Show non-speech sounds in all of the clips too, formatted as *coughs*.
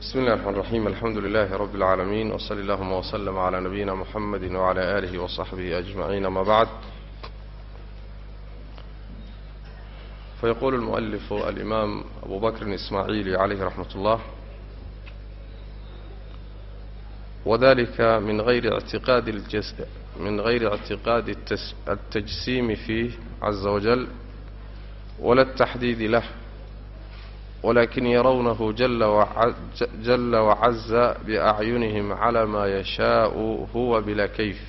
بسم الله الرحمن الرحيم الحمد لله رب العالمين وصلى اللهم وسلم على نبينا محمد وعلى آله وصحبه أجمعين ما بعد فيقول المؤلف الإمام أبو بكر الإسماعيلي عليه رحمة الله وذلك من غير اعتقاد الجس من غير اعتقاد التجسيم فيه عز وجل ولا التحديد له ولكن يرونه جل وعز, جل وعز بأعينهم على ما يشاء هو بلا كيف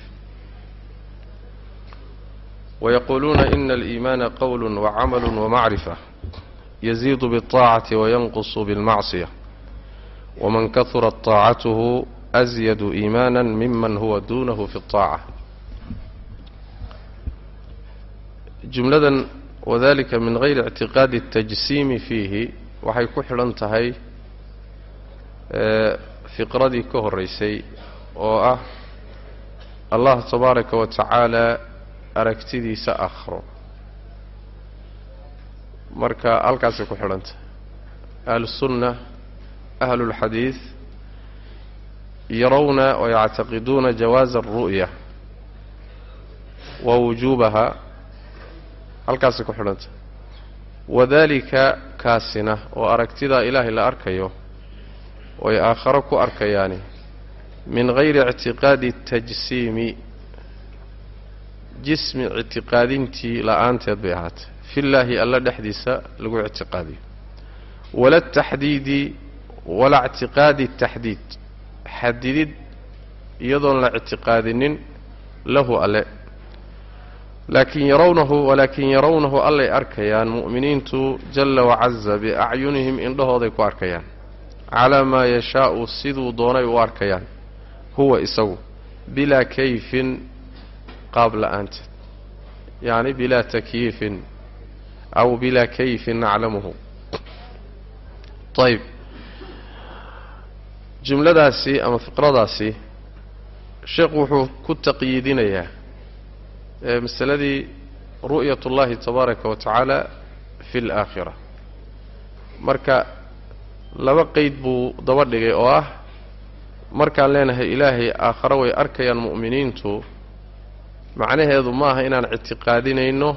ويقولون إن الإيمان قول وعمل ومعرفة يزيد بالطاعة وينقص بالمعصية ومن كثرت طاعته أزيد إيمانا ممن هو دونه في الطاعة جملة waxay ku xidhan tahay eh, fiqradii ka horraysay oo ah allah tabaaraka wa tacaala aragtidiisa akhro. Marka halkaasay ku xidhan tahay. Ahlusunna ahlulxadiid yarawna oo yactaqiduuna jawaasa alru'ya wa wujuubaha. Halkaasay ku xidhan tahay. Wadalika kaasina oo aragtidaa ilaahay la arkayo oy aakharo ku arkayaani min hayri ictiqaadi tajsiimi jismi ictiqaadintii la'aanteed bay ahaatay. Fillaahi alla dhexdiisa lagu ictiqaadiyo wala taxdiidi wala ictiqaadi taxdiid xadidid iyadoon la ictiqaadinin lahu alle laakin yarawnahu walaakin yarawnahu allay arkayaan mu'miniintu jalla wacaza biacyunihim indhahooday ku arkayaan. Calaa maa yashaa'u siduu doonay u arkayaan. Huwa isagu bilaa kayfin qaab la'aanteed yacni bilaa takyiifin aw bilaa kayfin naclamuhu. Ayb jumladaasi ama fiqradaasi sheekhu wuxuu ku taqyiidinayaa masaladii ru'yat ullahi tabaaraka wa tacaala fi alaakhira marka laba qeyd buu daba dhigay oo ah markaan leenahay ilaahay aakhare way arkayaan mu'miniintu macnaheedu ma aha inaan ictiqaadinayno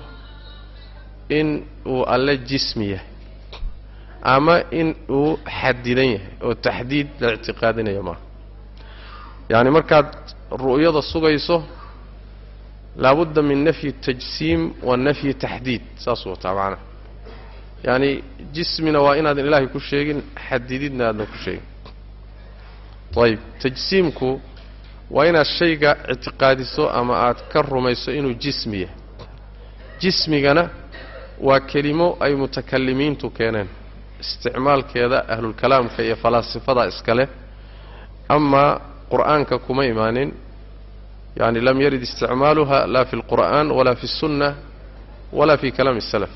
in uu alle jismi yahay ama in uu xadidan yahay oo taxdiid la ictiqaadinayo maaha. Yacni markaad ru'yada sugayso laabudda min nafyi tajsiim wa nafyi taxdiid saasuu wataa macnaha yacani jismina waa inaadan ilaahay ku sheegin xadididna aadan ku sheegin ayib tajsiimku waa inaad shayga ictiqaadiso ama aad ka rumayso inuu jismi yahay jismigana waa kelimo ay mutakalimiintu keeneen isticmaalkeeda ahlulkalaamka iyo falaasifada iskale amaa qur'aanka kuma imaanin yani lam yarid isticmaaluha laa fi اlqur'an walaa fi الsunna walaa fi kalaami الsalaf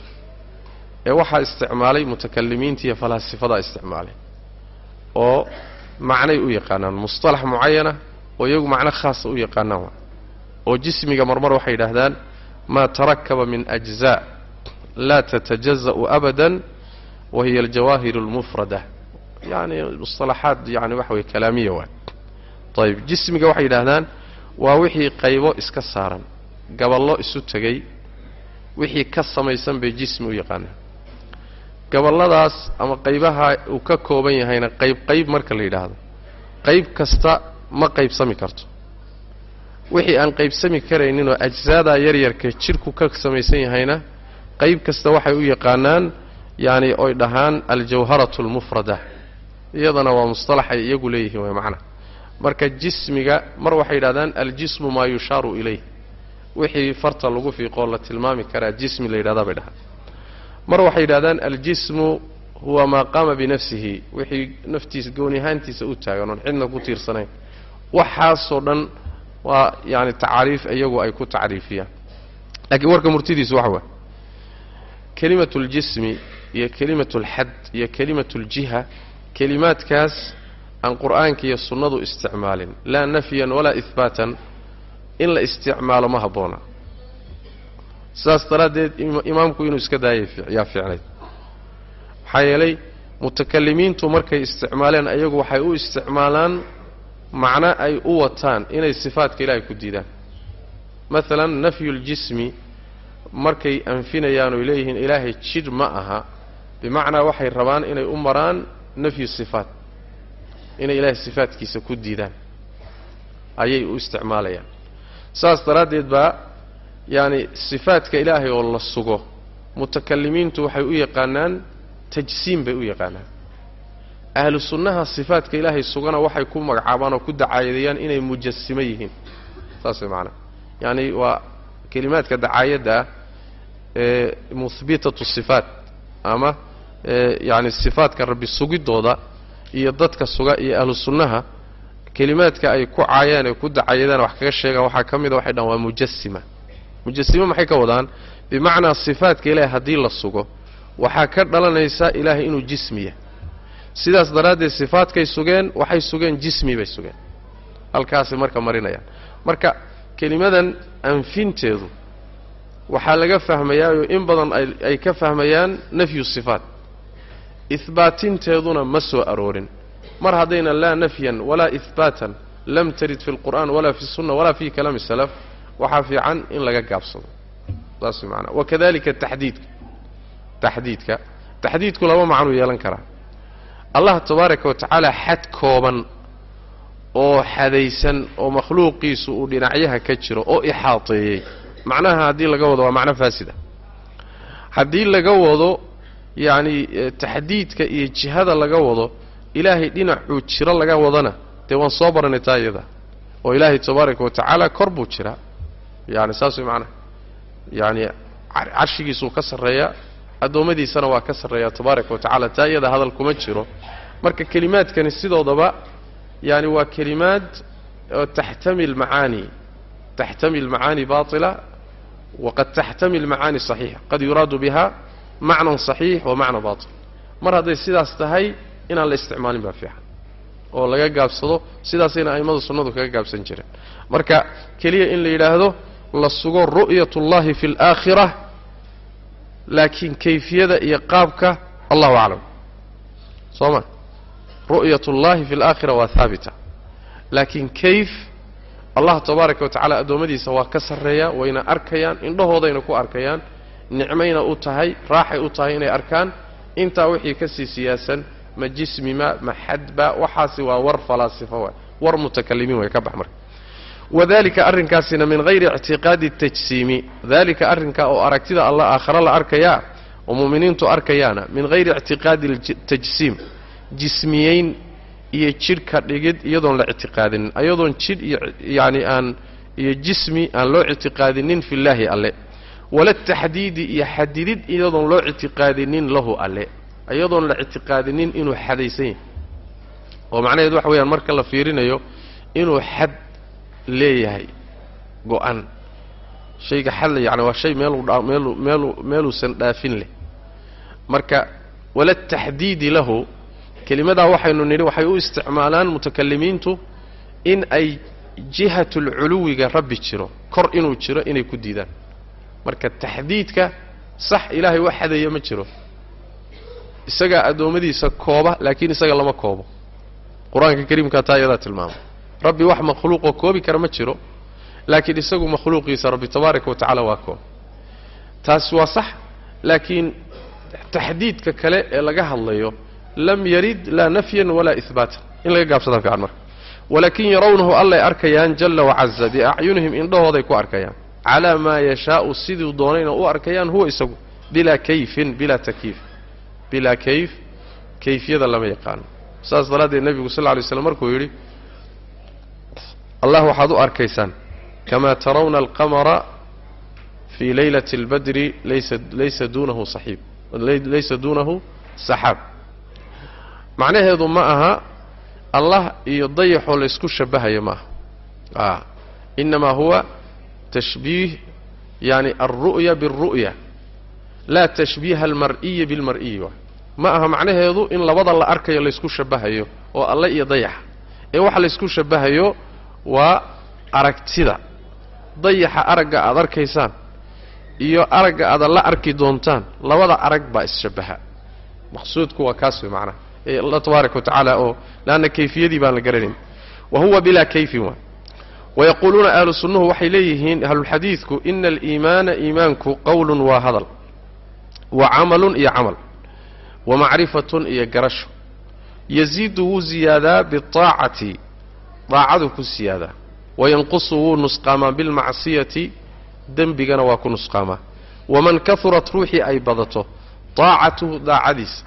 ee waxaa isticmaalay mutakalimiinta iyo falaasifadaa isticmaalay oo macnay u yaqaanaan musطalax mucayana oo iyagu macno khaasa u yaqaanaan oo jismiga marmar waxay yidhaahdaan maa tarakaba min أجزاء laa tatajaza'u abada wa hiya aljawaahir اlmufrada yani musطalaxaad yani waxa weye kalaamiya waay ayb jismiga waxay yidhaahdaan waa wixii qaybo iska saaran gaballo isu tegay wixii ka samaysan bay jismi u yaqaanaan gaballadaas ama qaybaha uu ka kooban yahayna qayb qayb marka la yidhaahdo qayb kasta ma qaybsami karto. Wixii aan qaybsami karayninoo ajsaadaa yaryarka jidhku ka samaysan yahayna qayb kasta waxay u yaqaanaan yacani oy dhahaan aljawharatu almufrada iyadana waa mustalaxay iyagu leeyihiin way macna marka jismiga mar waxay yidhahdaan aljismu maa yushaaru ilayh. Wixii farta lagu fiiqoo la tilmaami karaa jismi la yidhahdaa bay dhahaan. Mar waxay yidhahdaan aljismu huwa maa qaama binafsihi. Wixii naftiisa gooni ahaantiisa u taagan oon cidna ku tiirsanayn. Waxaasoo dhan waa yaani tacaariif iyagu ay ku tacriifiyaan. Laakiin warka murtidiisu waxa waay kelimat ljismi iyo kelimat alxad iyo kelimat aljiha kelimaadkaas aan qur'aanka iyo sunnadu isticmaalin laa nafyan walaa ihbaatan in la isticmaalo ma habboona. Sidaas daraaddeed imaamku inuu iska daayay yaa fiicnayd. Maxaa yeelay mutakalimiintu markay isticmaaleen ayagu waxay u isticmaalaan macno ay u wataan inay sifaadka ilaahay ku diidaan. Maalan nafyuljismi markay anfinayaan oy leeyihiin ilaahay jidh ma aha bimacnaa waxay rabaan inay u maraan nafyu sifaat inay ilaahay sifaadkiisa ku diidaan. Ayay u isticmaalayaan. Saas daraaddeed baa yacani sifaadka ilaahay oo la sugo mutakalimiintu waxay u yaqaanaan tajsiim bay u yaqaanaan. Ahlu sunnaha sifaadka ilaahay sugana waxay ku magacaabaan oo ku dacaayadeeyaan inay mujasimo yihiin. Saas way macanaha yacani waa kelimaadka dacaayadda ah ee muhbitatu sifaat ama yacani sifaadka rabbi sugidooda iyo dadka suga iyo ahlu sunnaha kelimaadka ay ku caayaan ee ku dacayadaan wax kaga sheegaan waxaa ka mida waxay dhahan waa mujasima mujasimo maxay ka wadaan? Bimacnaa sifaadka ilaahay haddii la sugo waxaa ka dhalanaysa ilaahay inuu jismiya sidaas daraaddeed sifaadkay sugeen waxay sugeen jismi bay sugeen. Halkaasay marka marinayaan. Marka kelimadan anfinteedu waxaa laga fahmayaayo in badan ay ka fahmayaan nafyu sifaat ihbaatinteeduna ma soo aroorin. Mar haddayna laa nafyan walaa ihbaatan lam tarid fi lqur'an walaa fi sunna walaa fi kalaami salaf waxaa fiican in laga gaabsado. Saas maanaa wakadalika taxdiidka taxdiidka. Taxdiidku laba macnuu yeelan karaa. Allah tabaaraka wa tacaala xad kooban oo xadaysan oo makhluuqiisu uu dhinacyaha ka jiro oo ixaateeyey. Macnaha haddii laga wado waa macno faasida. Haddii laga wado yacni taxdiidka iyo jihada laga wado ilaahay dhinacuu jiro laga wadana dee waan soo baranay taa iyada. Oo ilaahay tabaaraka wa tacaala kor buu jiraa. Yani saas way macnaha. Yacni carshigiisuu ka sarreeyaa addoommadiisana waa ka sarreeyaa tabaaraka wa tacala taa iyada hadal kuma jiro. Marka kelimaadkani sidoodaba yani waa kelimaad taxtamil macaani taxtamil macaani baatila waqad taxtamil macaani saxiixa. Qad yuraadu biha macnan saxiix wa macna baatil. Mar hadday sidaas tahay inaan la isticmaalin baa fiican. Oo laga gaabsado sidaasayna a'immadu sunnadu kaga gaabsan jireen. Marka keliya in la yidhaahdo la sugo ru'yatullahi fi alaakhira laakiin kayfiyada iyo qaabka allahu aclam. Soo ma? Ru'yatullahi fi alaakhira waa haabita laakiin kayf allah tabaaraka wa tacala addoommadiisa waa ka sarreeyaa wayna arkayaan indhahoodayna ku arkayaan nicmayna u tahay raaxay u tahay inay arkaan. Intaa wixii ka sii siyaasan ma jismima ma xadba waxaasi waa war falaasifa waay. War mutakalimiin way ka bax marka. Wadalika arrinkaasina min hayri ictiqaadi tajsiimi. Dalika arrinkaa oo aragtida alla aakhare la arkayaa oo mu'miniintu arkayaana min hayri ictiqaadi tajsiim. Jismiyeyn iyo jidh ka dhigid iyadoon la ictiqaadinin ayadoon jidh iyo yacni aan iyo jismi aan loo ictiqaadinin fi llaahi alle wala taxdiidi iyo xadidid iyadoon loo ictiqaadinin lahu alle. Iyadoon la ictiqaadinin inuu xadaysan yahay. Oo macnaheedu waxa weeyaan marka la fiirinayo inuu xad leeyahay go-an. Shayga xadla yani waa shay meeluu meeluusan dhaafin leh. Marka wala taxdiidi lahu kelimadaa waxaynu nidhi waxay u isticmaalaan mutakalimiintu in ay jihatulculuwiga rabbi jiro kor inuu jiro inay ku diidaan marka taxdiidka sax ilaahay wax xadaya ma jiro. Isagaa addoommadiisa kooba laakiin isaga lama koobo. Qur'aanka kariimkaa taa iyadaa tilmaama rabbi wax makhluuqoo koobi kara ma jiro laakiin isagu makhluuqiisa rabbi tabaaraka wa tacala waa koob. Taasi waa sax laakiin taxdiidka kale ee laga hadlayo lam yarid laa nafyan walaa ihbaatan in laga gaabsadaan fiican marka. Walaakin yarawnahu allay arkayaan jalla wacaza biacyunihim indhahooday ku arkayaan calaa maa yashaau siduu doonayna u arkayaan huwa isagu bilaa kayfin bilaa takyiif bilaa kayf kayfiyada lama yaqaano. Saas daraaddeed nebigu sal lla lay slam markuu yidhi allah waxaad u arkaysaan kamaa tarawna alqamara fii laylati اlbadri laysa duunahu saxiib. Laysa duunahu saxaab. Macnaheedu ma aha allah iyo dayaxoo laysku shabahayo ma aha inamaa huwa tashbiih yani alru'ya biاlru'ya laa tashbiiha almar'iyi bilmar'iyi waay ma aha macnaheedu in labada la arkayo laysku shabahayo oo alle iyo dayaxa ee waxa laysku shabahayo waa aragtida dayaxa aragga aad arkaysaan iyo aragga aad alla arki doontaan labada arag baa isshabbaha maqsuudku waa kaas wey macnaha ee allah tabaaraka wa oo leanna kayfiyadii baan la garanayn wa huwa bilaa kayfin waay wayaquuluuna ahlu sunnuhu waxay leeyihiin ahlulxadiidku ina aliimaana iimaanku qowlun waa hadal wa camalun iyo camal wa macrifatun iyo garasho yaziidu wuu ziyaadaa biaacati daacadu ku siyaadaa wayanqusu wuu nusqaamaa bilmacsiyati dembigana waa ku nusqaamaa waman kahurat ruuxii ay badato daacatuhu daacadiisa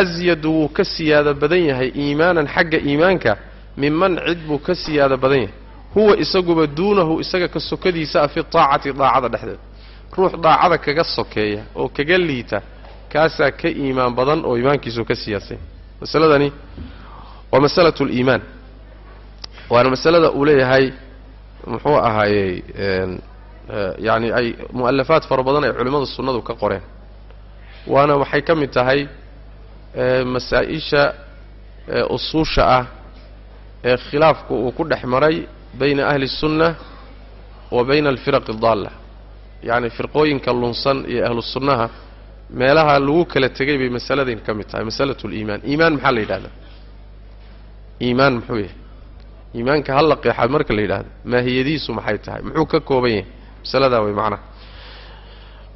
asyadu wuu ka siyaado badan yahay iimaanan xagga iimaanka minman cid buu ka siyaado badan yahay huwa isaguba duunahu isaga ka sokadiisa ah fi daacati daacada dhexdeeda ruux daacada kaga sokeeya oo kaga liita kaasaa ka iimaan badan oo iimaankiisu ka siyaasay. Masaladani waa masalatu liimaan waana masalada uu leeyahay muxuu ahaayey yani ay mu'alafaad fara badan ay culimmada sunnadu ka qoreen. Waana waxay ka mid tahay masaa-isha usuusha ah ee khilaafku uu ku dhex maray bayna ahli الsunna wa bayna alfiraq اdaalla yacni firqooyinka lunsan iyo ahlu sunnaha meelaha lagu kala tegay bay masaladan ka mid tahay masalatu اliimaan iimaan maxaa la yidhahdaa iimaan muxuu yahay iimaanka hal la qeexaad marka la yidhahdo maahiyadiisu maxay tahay muxuu ka kooban yahay masaladaa way macnaha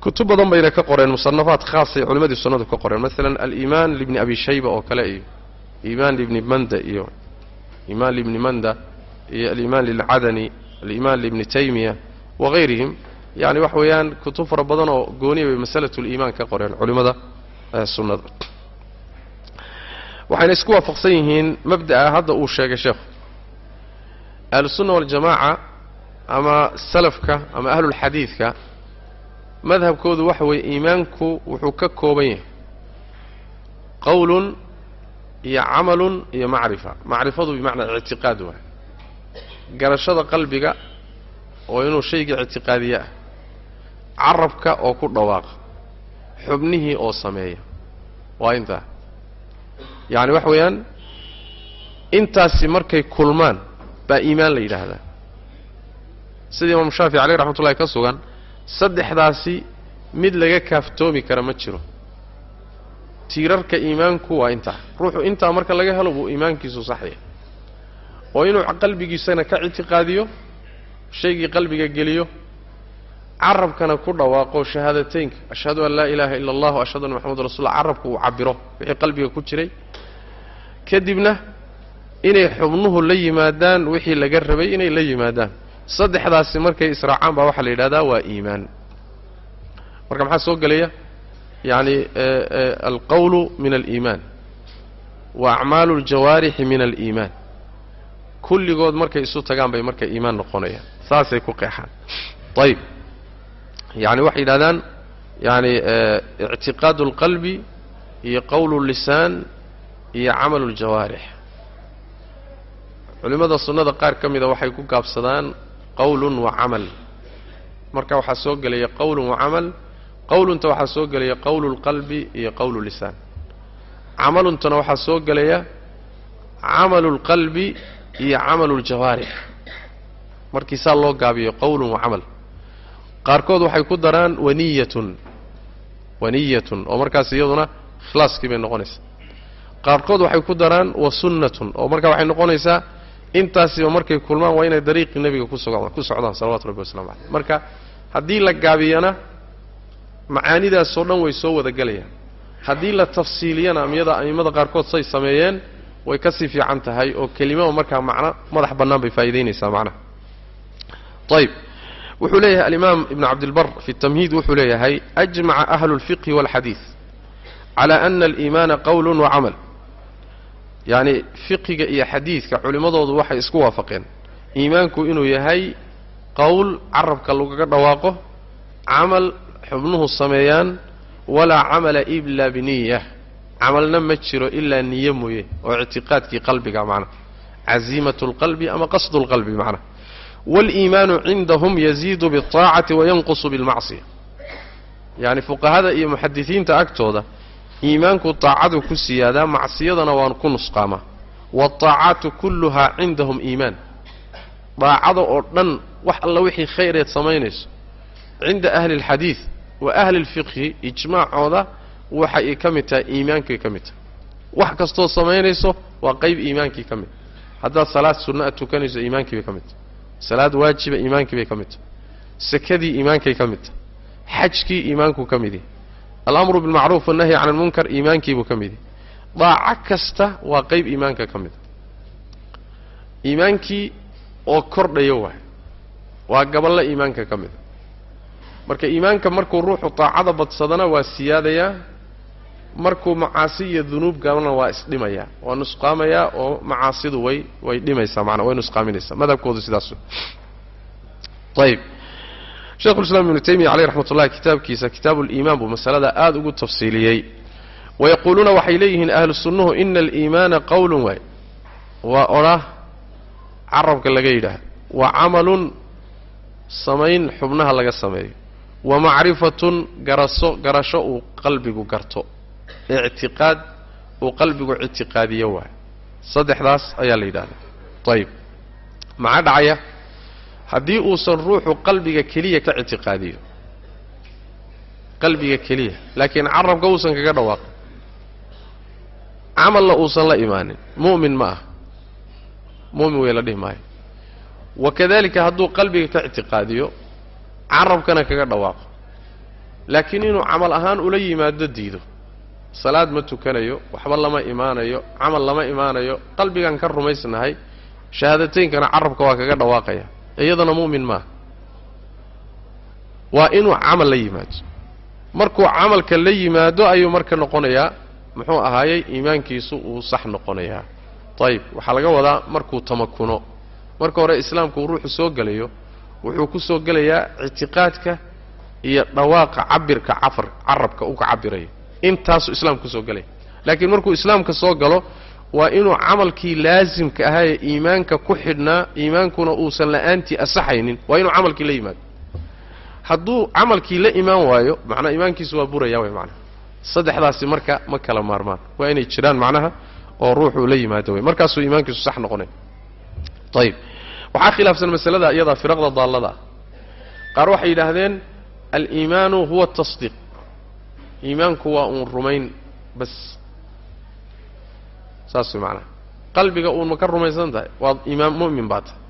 kutub badan bayna ka qoreen musanafaad khaasay culimadii sunnadu ka qoreen masalan aliimaan libni abi shayba oo kale iyo iimaan libni manda iyo iimaan libni manda iyo aliimaan lilcadani aliimaan libni taymiya wahayrihim yani wax weeyaan kutub fara badan oo gooniya bay masalatu liimaan ka qoreen culimmada sunnada. Waxayna isku waafaqsan yihiin mabda'a hadda uu sheegay sheekhu ahlusunna waljamaaca ama salafka ama ahlulxadiidka madhabkoodu waxa weeye iimaanku wuxuu ka kooban yahay. Qowlun iyo camalun iyo macrifa. Macrifadu bimacnaa ictiqaad waay garashada qalbiga oo inuu shayga ictiqaadiye ah carabka oo ku dhawaaqa xubnihii oo sameeya. Waa intaa yacni waxa weeyaan intaasi markay kulmaan baa iimaan la yidhaahdaa. Sida imaamu shaafici caleyh raxmat ullahi ka sugan saddexdaasi mid laga kaaftoomi kara ma jiro. Tiirarka iimaanku waa intaa ruuxu intaa marka laga helo buu iimaankiisu saxaya oo inuu qalbigiisana ka ictiqaadiyo shaygii qalbiga geliyo carabkana ku dhawaaqo shahaadateynka. Ashhadu an laa ilaaha ila allah ashhadu anna maxamadu rasulullah carabku uu cabiro wixii qalbiga ku jiray. Kadibna inay xubnuhu la yimaadaan wixii laga rabay inay la yimaadaan. Saddexdaasi markay israacaan baa waxaa la yidhahdaa waa iimaan. Marka maxaa soo gelaya yacni alqawlu min aliimaan wa acmaalu aljawaarixi min aliimaan kulligood markay isu tagaan bay marka iimaan noqonayaan saasay ku qeexaan. Ayib yani waxay yidhahdaan yani eh, ictiqaadu اlqalbi iyo qowlu lisaan iyo camalu ljawaarix culimmada sunnada qaar ka mida waxay ku gaabsadaan qowlun wa camal. Marka waxaa soo gelaya qowlun wa camal qowlunta waxaa soo gelaya qowlu lqalbi iyo qowlu lisaan. Camaluntana waxaa soo gelaya camalu lqalbi iyo camalu اljawaarix markii saa loo gaabiyo qowlun wa camal. Qaarkood waxay ku daraan waniyatun waniyatun oo markaas iyaduna ikhlaaskii bay noqonaysaa. Qaarkood waxay ku daraan wa sunnatun oo markaa waxay noqonaysaa intaasiba markay kulmaan waa inay dariiqii nebiga ku soga ku socdaan salawatu rabbi waslamu caleyh marka haddii la gaabiyana macaanidaasoo dhan way soo wada gelayaan haddii la tafsiiliyana amiyada a'immada qaarkood say sameeyeen way ka sii fiican tahay oo kelimaba markaa macno madax bannaan bay faa'iidaynaysaa macnaha. Ayb wuxuu leeyahay alimaam ibn cabdilbar fi tamhiid wuxuu leeyahay ajmaca ahlu اlfiqhi wاlxadiid cala ana aliimaana qowl wacamal yacni fiqiga iyo xadiidka culimmadoodu waxay isku waafaqeen. Iimaanku inuu yahay qowl carabka lagaga dhawaaqo camal xubnuhu sameeyaan walaa camala ila biniya camalna ma jiro ilaa niye mooye oo ictiqaadkii qalbiga macnaha caziimatu اlqalbi ama qasdu اlqalbi macnaha wاliimaanu cindahum yaziidu biالطaacati wayanqusu biاlmacصiya yacni fuqahada iyo muxadisiinta agtooda iimaanku taacadu ku siyaadaa macsiyadana waan ku nusqaamaa waالطaacaatu kulluhaa cindahum iimaan daacada oo dhan wax alla wixii khayreed samaynayso cinda ahli اlxadiid wa ahli اlfiqhi ijmaacooda waxay ka mid tahay iimaankay ka mid tahay wax kastoo samaynayso waa qayb iimaankii ka mid haddaad salaad sunna a tukanayso iimaankii bay ka mid tahay salaad waajiba iimaankii bay ka mid tahay sakadii iimaankay ka mid tahay xajkii iimaankuu ka mid yahay alamru bilmacruuf wannahyi can almunkar iimaankiibuu ka mid yahay daaco kasta waa qayb iimaanka ka mid iimaankii oo kordhayo waay waa gaballo iimaanka ka mida marka iimaanka markuu ruuxu daacada badsadana waa siyaadayaa markuu macaasi iyo dunuub galana waa isdhimayaa waa nusqaamayaa oo macaasidu way way dhimaysaa maanaa way nusqaaminaysaa. Madhabkoodu sidaas ayib sheikhulislaam ibnu taymiya caleyh raxmat ullahi kitaabkiisa kitaabu liimaan buu masalada aada ugu tafsiiliyey. Wayaquuluuna waxay leeyihiin ahlu sunnuhu ina aliimaana qowlun waay. Waa odhah carabka laga yidhaah wa camalun samayn xubnaha laga sameeyo. Wa macrifatun garaso garasho uu qalbigu garto ictiqaad uu qalbigu ictiqaadiyo waay. saddexdaas ayaa la yidhahdaa. ayib maxaa dhacaya haddii uusan ruuxu qalbiga keliya ka ictiqaadiyo qalbiga keliya laakiin carabka uusan kaga dhawaaqin. camalna uusan la imaanin. mu'min ma ah mu'min wey la dhihi maayo. wakadalika hadduu qalbiga ka ictiqaadiyo carabkana kaga dhawaaqo. laakiin inuu camal ahaan ula yimaado diido salaad ma tukanayo waxba lama imaanayo camal lama imaanayo qalbigaan ka rumaysnahay shahaadataynkana carabka waa kaga dhawaaqaya. Iyadana mu'min maaha. Waa inuu camal la yimaado. Markuu camalka la yimaado ayuu marka noqonayaa muxuu ahaayey iimaankiisu uu sax noqonayaa. Ayib waxaa laga wadaa markuu tamakuno. Marka hore islaamku uu ruuxu soo gelayo wuxuu ku soo gelayaa ictiqaadka iyo dhawaaqa cabirka cafar carabka u ka cabirayo intaasuu islaamku ku soo gelaya laakiin markuu islaamka soo galo waa inuu camalkii laasimka ahaa ee iimaanka ku xidhnaa iimaankuna uusan la'aantii asaxaynin. Waa inuu camalkii la yimaado hadduu camalkii la imaan waayo macnaa iimaankiisu waa buraya way macnaha saddexdaasi marka ma kala maarmaan. Waa inay jiraan macnaha oo ruuxuu la yimaado wey markaasuu iimaankiisu sax noqonay. Ayib waxaa khilaafsan masalada iyadaa firaqda daallada. Qaar waxay yidhaahdeen aliimaanu huwa atasdiiq iimaanku waa uun rumayn bas. Saas way macnaha qalbiga uun ma ka rumaysan tahay? Waa iimaan mu'min baa tahay.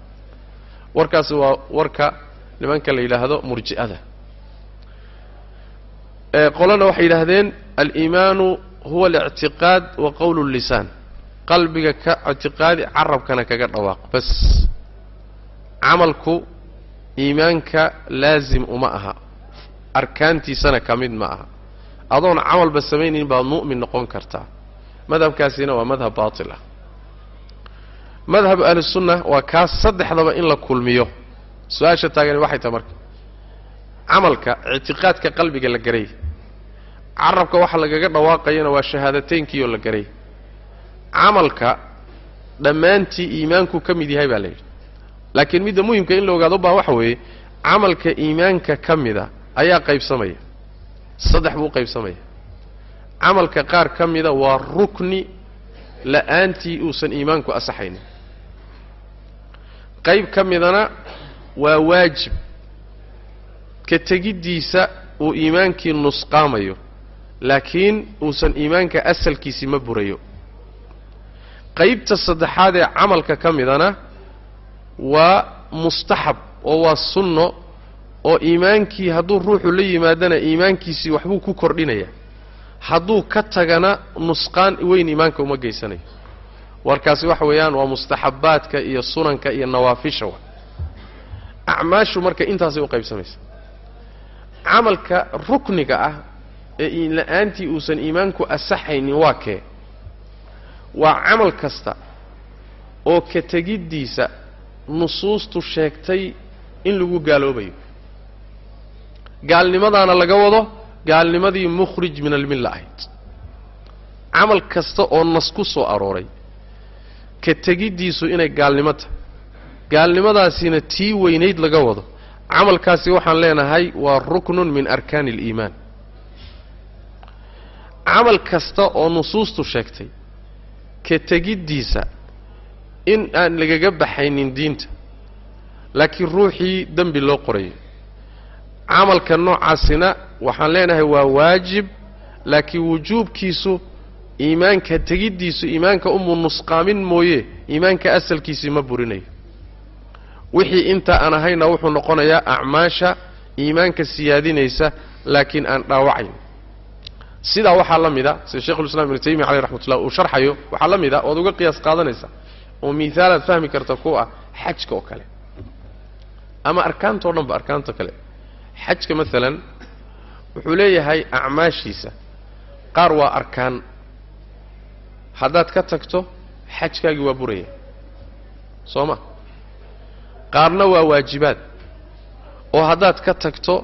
Warkaasi waa warka nimanka la yidhaahdo murji'ada. Qolana waxay yidhaahdeen aliimaanu huwa alictiqaad wa qowlu llisaan qalbiga ka ictiqaadi carabkana kaga dhawaaq bas. Camalku iimaanka laasim uma aha. Arkaantiisana ka mid ma aha adoon camalba samaynayn baad mu'min noqon kartaa. Madhabkaasina waa madhab baatil ah. Madhab ahlusunna waa kaas saddexdaba in la kulmiyo. Su'aasha taagani waxay tahay marka camalka ictiqaadka qalbiga la garay. Carabka waxa lagaga dhawaaqayana waa shahaadateynkiioo la garay. Camalka dhammaantii iimaanku ka mid yahay baa la yidhi. Laakiin midda muhimka in la ogaado baa waxa weeye camalka iimaanka ka mida ayaa qaybsamaya saddex buu qaybsamaya. Camalka qaar ka mida waa rukni la'aantii uusan iimaanku asaxaynin. Qayb ka midana waa waajib. Ka tegiddiisa uu iimaankii nusqaamayo laakiin uusan iimaanka asalkiisii ma burayo. Qaybta saddexaad ee camalka ka midana waa mustaxab oo waa sunno oo iimaankii hadduu ruuxu la yimaadana iimaankiisii waxbuu ku kordhinaya. Hadduu ka tagana nusqaan weyn iimaanka uma geysanayo. Warkaasi waxa weeyaan waa mustaxabbaadka iyo sunanka iyo nawaafisha wa acmaashu marka intaasay u qaybsamaysa. Camalka rukniga ah ee iinla-aantii uusan iimaanku asaxaynin waa kee? Waa camal kasta oo ka tegiddiisa nusuustu sheegtay in lagu gaaloobayo gaalnimadaana laga wado gaalnimadii mukhrij min almilla ahayd camal kasta oo nas ku soo arooray ka tegiddiisu inay gaalnimo tahay. Gaalnimadaasina tii weynayd laga wado. Camalkaasi waxaan leenahay waa ruknun min arkaani aliimaan. Camal kasta oo nusuustu sheegtay ka tegiddiisa in aan lagaga baxaynin diinta laakiin ruuxii dembi loo qorayo camalka noocaasina waxaan leenahay waa waajib laakiin wujuubkiisu iimaanka tegiddiisu iimaanka umu nusqaamin mooye iimaanka asalkiisii ma burinayo. Wixii intaa aan ahayna wuxuu noqonayaa acmaasha iimaanka siyaadinaysa laakiin aan dhaawacayn sidaa waxaa la mida sida shekhulislam ibnu taymiya caleyh raxmatullah uu sharxayo waxaa la mid a oad uga qiyaas qaadanaysa oo mihaalaad fahmi karta ku ah xajka oo kale. Ama arkaanta o dhan ba arkaanta kale xajka maalan wuxuu leeyahay acmaashiisa qaar waa arkaan. Haddaad ka tagto xajkaagii waa buraya. Soo ma? Qaarna waa waajibaad. Oo haddaad ka tagto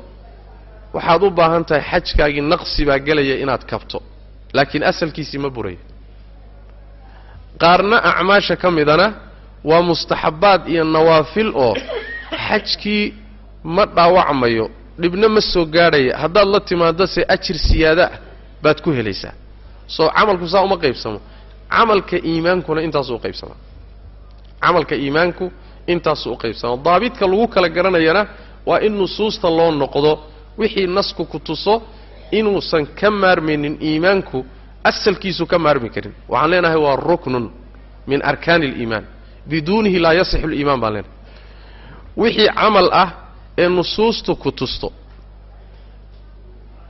waxaad u baahan tahay xajkaagii naqsi baa gelaya inaad kabto. Laakiin asalkiisii ma burayo qaarna acmaasha ka midana waa mustaxabbaad iyo nawaafil oo xajkii ma dhaawacmayo dhibna ma soo gaadhaya. Haddaad la timaado se ajir siyaada ah baad ku helaysaa. Soo camalku saa uma qaybsamo. Camalka iimaankuna intaasuu u qaybsamaa camalka iimaanku intaasuu u qaybsamaa daabidka lagu kala garanayana waa in nusuusta loo noqdo wixii nasku ku tuso inuusan ka maarmaynin iimaanku asalkiisu ka maarmi karin. Waxaan leenahay waa ruknun min arkaani aliimaan biduunihi laa yasixu aliimaan baan leenahay. Wixii camal ah ee nusuustu ku tusto.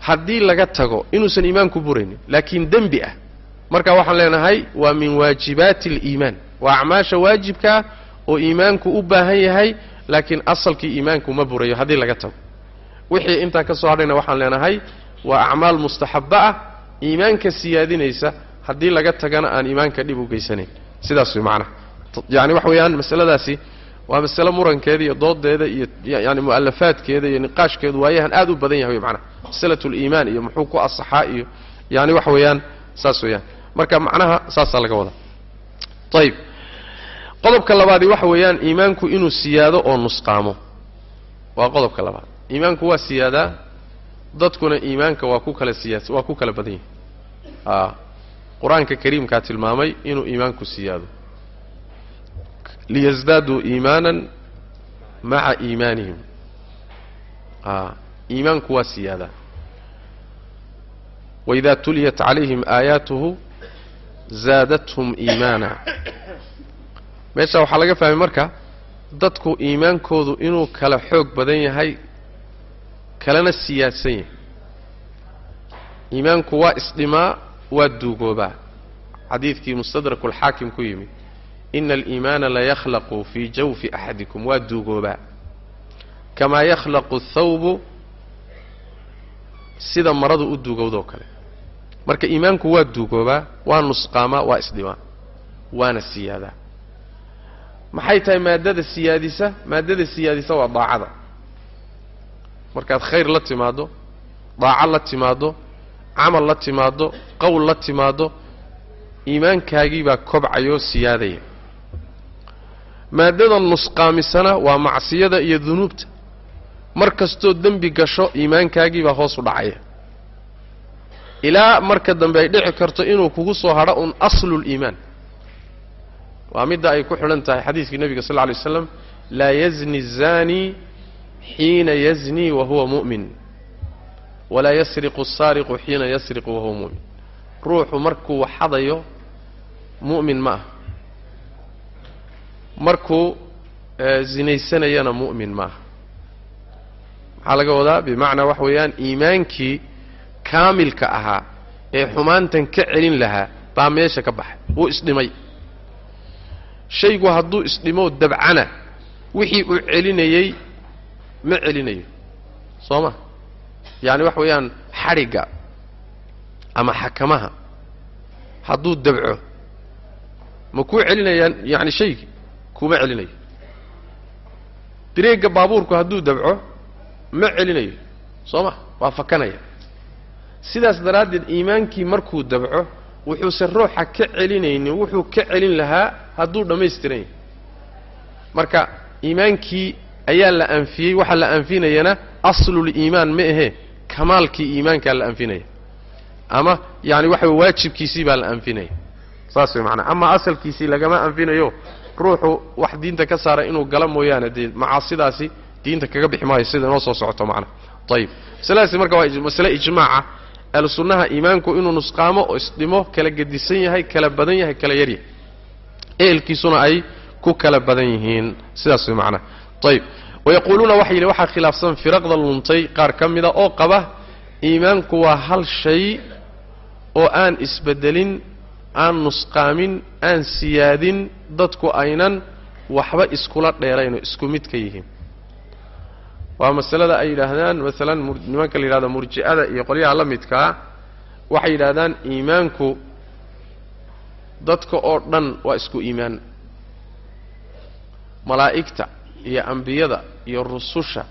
Haddii laga tago inuusan iimaanku buraynin laakiin dembi ah. Marka waxaan leenahay waa min waajibaati aliimaan. Waa acmaasha waajibkaa oo iimaanku u baahan yahay laakiin asalkii iimaanku ma burayo haddii laga tago. Wixii intaa ka soo hadhayna waxaan leenahay waa acmaal mustaxabba ah iimaanka siyaadinaysa haddii laga tagana aan iimaanka dhib u geysanayn. Sidaas way macnaha. Yacani waxa weeyaan masaladaasi waa masale murankeeda iyo doodeeda iyo yani mu'alafaadkeeda iyo niqaashkeedu waayahan aad u badan yahay wey macnaha masalatu liimaan iyo muxuu ku asaxaa iyo yani waxa weeyaan saas weeyaan. Marka macnaha saasaa laga wadaa. Ayib qodobka labaadi waxa weeyaan iimaanku inuu siyaado oo nusqaamo. Waa qodobka labaad. Iimaanku waa siyaadaa dadkuna iimaanka waa ku kala siyaa waa ku kala badan yahay. Qur'aanka kariimkaa tilmaamay inuu iimaanku siyaado liyasdaaduu iimaanan maca iimaanihim iimaanku waa siyaadaa waidaa tuliyat calayhim aayaatuhu zaadathum iimaana meesha waxaa laga fahmay marka dadku iimaankoodu inuu kala xoog badan yahay kalena siyaadsan yahay iimaanku waa isdhimaa waa duugoobaa xadiidkii mustadraku alxaakim ku yimid ina aliimaana layakhlaqu fii jawfi axadikum waa duugoobaa kamaa yakhlaqu athawbu sida maradu u duugowdoo kale marka iimaanku waa duugoobaa waa nusqaamaa waa isdhimaa waana siyaadaa maxay tahay maaddada siyaadisa maaddada siyaadisa waa daacada markaad khayr la timaaddo daaco la timaaddo camal la timaaddo qowl la timaaddo iimaankaagii baa kobcayoo siyaadaya maaddada nusqaamisana waa macsiyada iyo dunuubta mar kastoo dembi gasho iimaankaagii baa hoos u dhacaya ilaa marka dambe ay dhici karto inuu kugu soo hadho un asluliimaan waa midda ay ku xidhan tahay xadiidkii nebiga sal lla lay slam laa yazni الzani xiina yazni wa huwa mu'min walaa yasriqu الsaariqu xiina yasriqu wahuwa mu'min ruuxu markuu xadayo mu'min ma ah markuu zinaysanayana mu'min ma aha maxaa laga wadaa? Bimacnaa waxa weeyaan iimaankii kaamilka ahaa ee xumaantan ka celin lahaa baa meesha ka baxay. Wuu isdhimay. Shaygu hadduu isdhimoo dabcana wixii uu celinayey ma celinayo. Soo ma? Yaani waxa weeyaan xadhigga ama xakamaha hadduu dabco ma kuu celinayaan? Yacni shaygii kuma celinayo. Bireegga baabuurku hadduu dabco ma celinayo. Soo ma? Waa fakanaya. Sidaas daraaddeed iimaankii markuu dabco wuxuuse ruuxa ka celinaynin wuxuu ka celin lahaa hadduu dhammaystiran yahay. Marka iimaankii ayaa la anfiyey waxaa la anfinayana asluliimaan ma ahee kamaalkii iimaankaa la anfinaya. Ama yaani waxa waajibkiisii baa la anfinaya. Saas way macanaa ama asalkiisii lagama anfinayo ruuxu wax diinta ka saara inuu gala mooyaane dee macaasidaasi diinta kaga bixi maayo sida inoo soo socoto macnaha ayib masaladaasi marka waa masale ijmaaca. Ahlu sunnaha iimaanku inuu nusqaamo oo isdhimo kala gedisan yahay kala badan yahay kala yaryahay ehelkiisuna ay ku kala badan yihiin. Sidaas way macnaha ayib wayaquuluuna waxay yidhi waxaa khilaafsan firaqda luntay qaar ka mida oo qaba iimaanku waa hal shay oo aan isbeddelin aan nusqaamin aan siyaadin dadku aynan waxba iskula dheeraynoo isku mid ka yihiin. Waa masalada ay yidhaahdaan maalan nimanka la yidhahdo murji'ada iyo qolyaha la midkaa waxay yidhahdaan iimaanku dadka oo dhan waa isku iimaan. Malaa'igta iyo ambiyada iyo rususha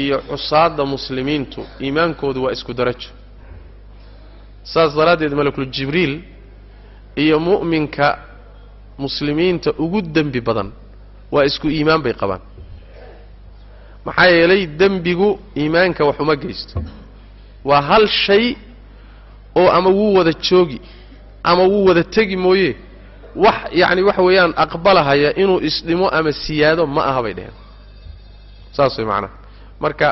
iyo cusaadda muslimiintu iimaankoodu waa isku darajo. Saas daraaddeed malakul jibriil iyo mu'minka muslimiinta ugu dembi badan waa isku iimaan bay qabaan. Maxaa yeelay dembigu iimaanka wax uma geysto. Waa hal shay oo ama wuu wada joogi ama wuu wada tegi mooye wax yacni waxa weeyaan aqbalahaya inuu isdhimo ama siyaado ma aha bay dheheen saas way macnaha. Marka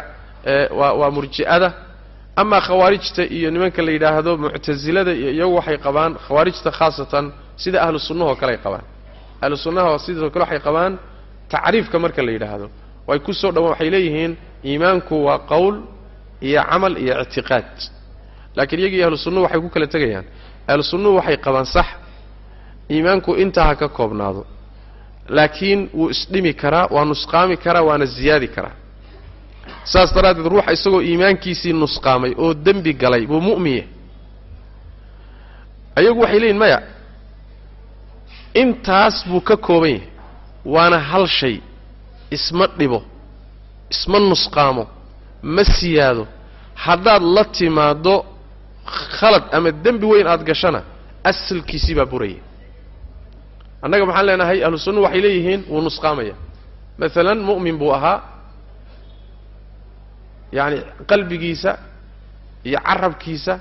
waa waa murji'ada amaa khawaarijta iyo nimanka la yidhaahdo muctasilada iyo iyagu waxay qabaan khawaarijta khaasatan sida ahlu sunnahoo kale ay qabaan. Ahlu sunnaha sidoo kale waxay qabaan tacriifka marka la yidhaahdo. Way ku soo dhawaan waxay leeyihiin iimaanku waa qowl iyo camal iyo ictiqaad. Laakiin iyagii ahlu sunnuhu waxay ku kala tegayaan. Ahlu sunnuhu waxay qabaan sax iimaanku intaa ha ka koobnaado. Laakiin wuu isdhimi karaa waa nusqaami karaa waana ziyaadi karaa saas daraaddeed ruuxa isagoo iimaankiisii nusqaamay oo dembi galay buu mu'min yahay ayagu waxay leeyihiin maya intaas buu ka kooban yahay waana hal shay isma dhibo isma nusqaamo ma siyaado. Haddaad la timaaddo khalad ama dembi weyn aada gashana asalkiisii baa buraya. Annaga maxaan leenahay ahlu sunna waxay leeyihiin wuu nusqaamaya. Maalan mu'min buu ahaa yacni qalbigiisa iyo carabkiisa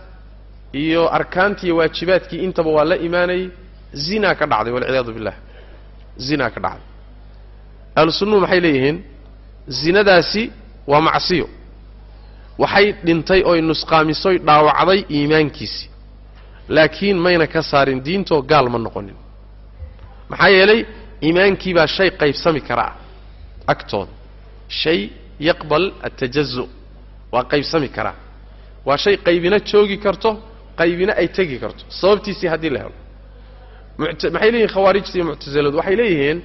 iyo arkaantii iyo waajibaadkii intaba waa la imaanayay zinaa ka dhacday walciyaadu billah. Zinaa ka dhacday. Ahlu sunnuhu maxay leeyihiin? Zinadaasi waa macsiyo. Waxay dhintay oy nusqaamisoy dhaawacday iimaankiisii laakiin mayna ka saarin diintoo gaal ma noqonin. Maxaa yeelay iimaankii baa shay qaybsami kara ah agtooda. Shay yaqbal atajazu waa qaybsami karaa waa shay qaybina joogi karto qaybina ay tegi karto. Sababtiisii haddii la helo. Maxay leeyihiin khawaarijta iyo muctasiladu? Waxay leeyihiin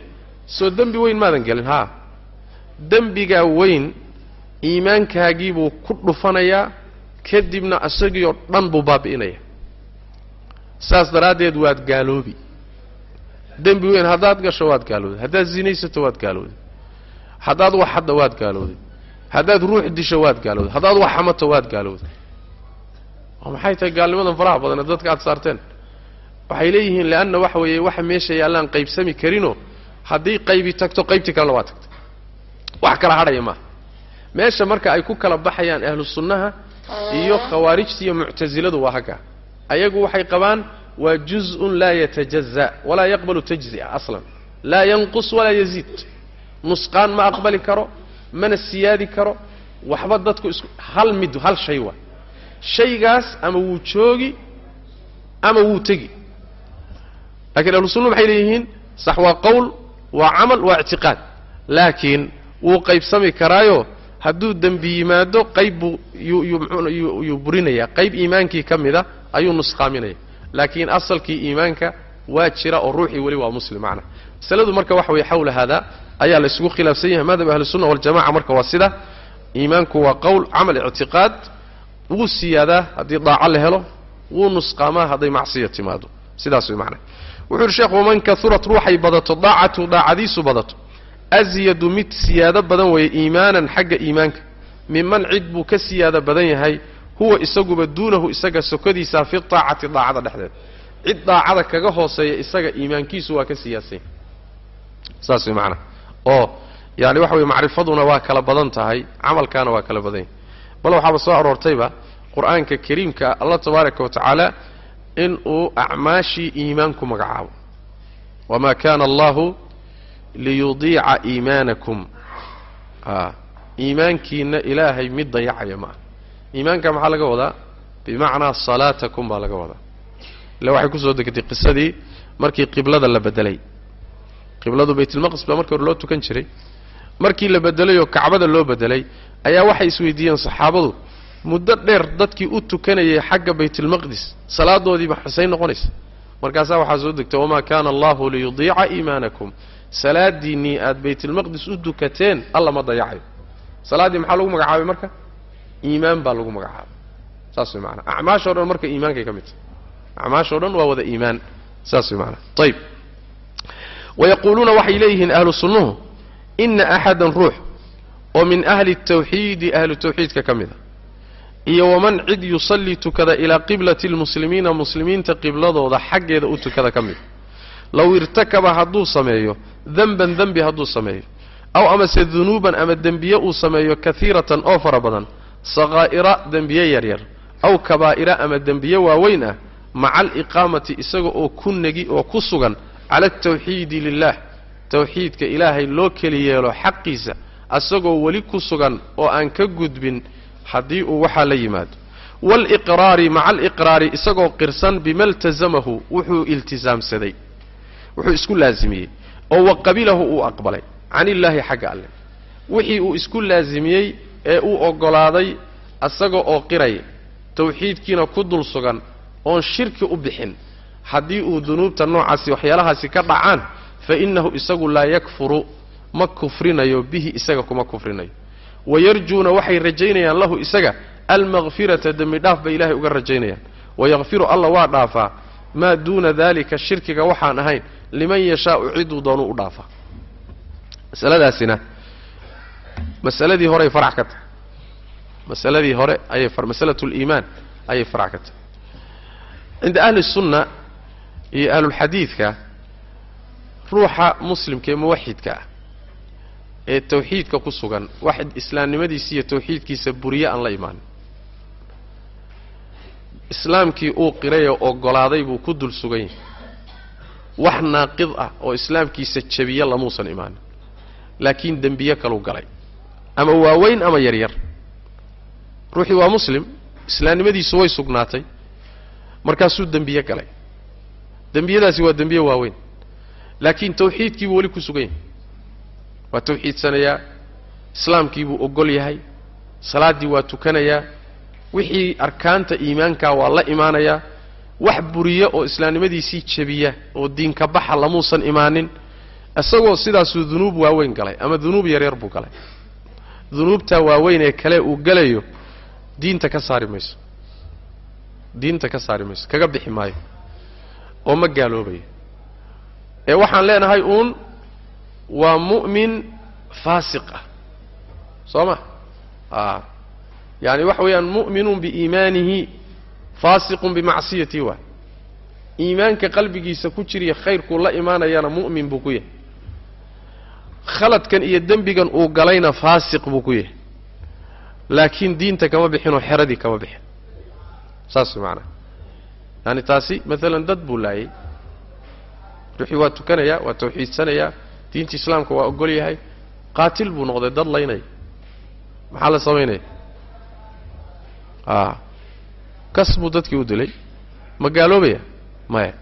soo dembi weyn maadan gelin haa. Dembigaa weyn iimaankaagii buu ku dhufanayaa kadibna isagiioo dhan buu baabi'inaya. Saas daraaddeed waad gaaloobi. Dembi weyn haddaad gasho waad gaalowday haddaad zinaysato waad gaalowday haddaad wax hadda waad gaalowday haddaad ruux disho waad gaalowday haddaad wax xamato waad gaalowday oo maxay tahay gaalnimadan faraha badanee dadka aad saarteen? Waxay leeyihiin leanna waxa weeye waxa meesha yaallaan qaybsami karinoo haddii qaybi tagto qaybtii kalena waa tagtay. Wax kala hadhaya maaha meesha marka ay ku kala baxayaan ahlu sunnaha iyo khawaarijta iyo muctasiladu waa hagga. Ayagu waxay qabaan waa juz-un laa yatajaza walaa yaqbalu tajzi'a aslan. Laa yanqus walaa yaziid nusqaan ma aqbali karo mana siyaadi karo waxba dadku isku hal mid hal shay waa. Shaygaas ama wuu joogi ama wuu tegi. Lakiin ahlu sunna waxay leeyihiin sax waa qowl waa camal waa ictiqaad. Laakiin wuu qaybsami karaayo hadduu dembi yimaado qayb buu yuu burinayaa. Qayb iimaankii ka mida ayuu nusqaaminaya laakiin asalkii iimaanka waa jira oo ruuxii weli waa muslim macna. Masaladu marka waxa weye xawla hada ayaa la isugu khilaafsan yahay madhab ahlusunna waljamaca marka waa sida iimaanku waa qowl camal ictiqaad. Wuu siyaadaa haddii daaco la helo wuu nusqaamaa hadday macsiya timaado. Sidaas way macna wuxuu uhi sheekhu waman kaurat ruuxay badato daacatu daacadiisu badato. Asyadu mid siyaado badan weeye iimaanan xagga iimaanka. Miman cid buu ka siyaado badan yahay huwa isaguba duunahu isaga sokadiisaa fi daacati daacada dhexdeeda. Cid daacada kaga hooseeya isaga iimaankiisu waa ka siyaadsan yahay saas way macnaha oo yaani waxa weye macrifaduna waa kala badan tahay camalkaana waa kala badan yahay. Bal waxaaba soo aroortayba qur'aanka kariimka allah tabaaraka wa tacaala in uu acmaashii iimaan ku magacaabo wamaa kana allahu liyudiica iimaanakum. A iimaankiina ilaahay mid dayacaya ma ah iimaanka maxaa laga wadaa? Bimacnaa salaatakum baa laga wadaa. Illa waxay ku soo degtay qisadii markii qiblada la bedelay qibladu baytulmaqdis baa markii hore loo tukan jiray. Markii la bedelay oo kacbada loo bedelay ayaa waxay isweydiiyeen saxaabadu muddo dheer dadkii u tukanayay xagga baytulmaqdis salaadoodiiba xusayn noqonaysa. Markaasaa waxaa soo degtay wamaa kaana allahu liyudiica iimaanakum? Salaadiinnii aad baytulmaqdis u dukateen alla ma dayacayo salaaddii maxaa lagu magacaabay marka? Iimaan baa lagu magacaabay. Saas way maanaa acmaashao dhan marka iimaankay ka mid tahay. Acmaashao dhan waa wada iimaan. Saas way maanaa ayib wayaquuluuna waxay leeyihiin ahlu sunnuhu ina axadan ruux oo min ahli tawxiidi ahlu tawxiidka ka mid a iyo waman cid yusallii tukada ilaa qiblati lmuslimiina muslimiinta qibladooda xaggeeda u tukada ka mid low irtakaba hadduu sameeyo denban dembi hadduu sameeyo aw amase dunuuban ama dembiye uu sameeyo kaiiratan oo fara badan sakaa'ira dembiye yaryar aw kabaa'ira ama dembiye waaweyn ah maca aliqaamati isaga oo ku negi oo ku sugan cala altawxiidi lilah tawxiidka ilaahay loo keli yeelo xaqiisa asagoo weli ku sugan oo aan ka gudbin haddii uu waxaa la yimaado waaliqraari maca aliqraari isagoo qirsan bima iltasamahu wuxuu iltisaamsaday. Wuxuu isku laasimiyey oo wa qabilahu uu aqbalay. Can illaahi xagga alleh wixii uu isku laasimiyey ee uu oggolaaday asaga oo qiraya tawxiidkiina ku dul sugan oon shirki u bixin haddii uu dunuubta noocaasi waxyaalahaasi ka dhacaan fa innahu isagu laa yakfuru ma kufrinayo bihi isaga kuma kufrinayo. Wayarjuuna waxay rajaynayaan lahu isaga almakfirata dembi dhaaf bay ilaahay uga rajaynayaan. Wayakfiru alla waa dhaafaa. Maa duuna daalika shirkiga waxaan ahayn liman yashaau ciduu doonuu u dhaafaa. Masaladaasina masaladii horey farac ka tahay masaladii hore ayay masalatu liimaan ayay farac ka tahay cinda ahli sunna iyo ahlulxadiidka ruuxa muslimka ee muwaxidka ah ee tawxiidka ku sugan wax islaamnimadiisa iyo tawxiidkiisa buriye aan la imaanin islaamkii uu qiray oo oggolaaday buu ku dul sugan yahay wax naaqid ah oo islaamkiisa jabiye lamuusan imaanin laakiin dembiye kaluu galay. Ama waaweyn ama yaryar. Ruuxii waa muslim islaamnimadiisu way sugnaatay markaasuu dembiye galay dembiyadaasi waa dembiye waaweyn. Laakiin tawxiidkiibuu weli ku sugan yahay. Waa tawxiidsanayaa islaamkiibuu ogol yahay salaaddii waa tukanayaa wixii arkaanta iimaankaa waa la imaanayaa wax buriya oo islaamnimadiisii jebiya oo diinka baxa lamuusan imaanin isagoo sidaasuu dunuub waaweyn galay ama dunuub yaryar buu galay. Dunuubtaa waaweyn ee kale uu galayo diinta ka saari mayso. Diinta ka saari mayso kaga bixi maayo oo ma gaaloobayo ee waxaan leenahay uun waa mu'min faasiq ah. Soo ma? A yaani waxa weeyaan mu'minun biiimaanihi faasiqun bimacsiyati waay iimaanka qalbigiisa ku jiriya khayrkuu la imaanayana mu'min buu ku yahay. Khaladkan iyo dembigan uu galayna faasiq buu ku yahay. Laakiin diinta kama bixinoo xeradii kama bixin. Saas macanaa yaani taasi maalan dad buu laayay ruuxii waa tukanayaa waa tawxiidsanayaa diinta islaamka waa ogol yahay qaatil buu noqday dad laynaya maxaa la samaynaya a kas buu dadkii u dilay ma gaaloobaya maya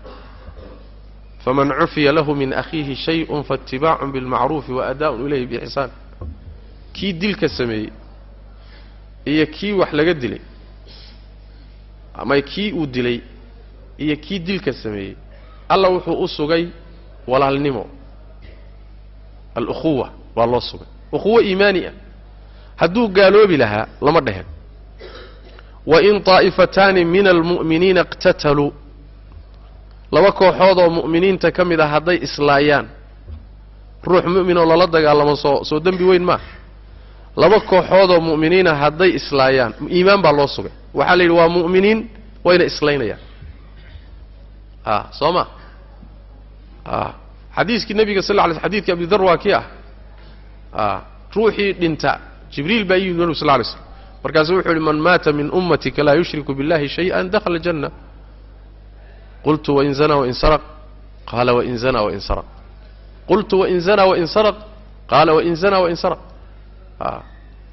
faman cufiya lahu min akhiihi shayءun faاtibaacun biاlmacruufi waadaaءun ilayhi bixsaan kii dilka sameeyey iyo kii wax laga dilay ama kii uu dilay iyo kii dilka sameeyey. Alla wuxuu u sugay walaalnimo. Alukhuwa waa loo sugay. Ukhuwo iimaani ah. Hadduu gaaloobi lahaa lama dhehen. Wain طaa'ifataani min almu'miniina اqtataluu laba kooxood oo mu'miniinta ka mid ah hadday islaayaan. Ruux mu'minoo lala dagaalamo soo soo dembi weyn maa laba kooxood oo mu'miniina hadday islaayaan iimaan baa loo sugay. Waxaa la yidhi waa mu'miniin wayna islaynayaan a soo ma a xadiiskii nebiga sal sl xadidkii abidar waa kii ah. A ruuxii dhinta. Jibriil baa yimid nebigu sal lla alay slam markaasuu wuxuu yihi man maata min ummatika laa yushriku biاllahi shayئa dakhala janna qultu wain zana wain saraq. Qaala wain zana wain saraq. Qultu wain zana wain saraq. Qaala wain zana wain saraq. A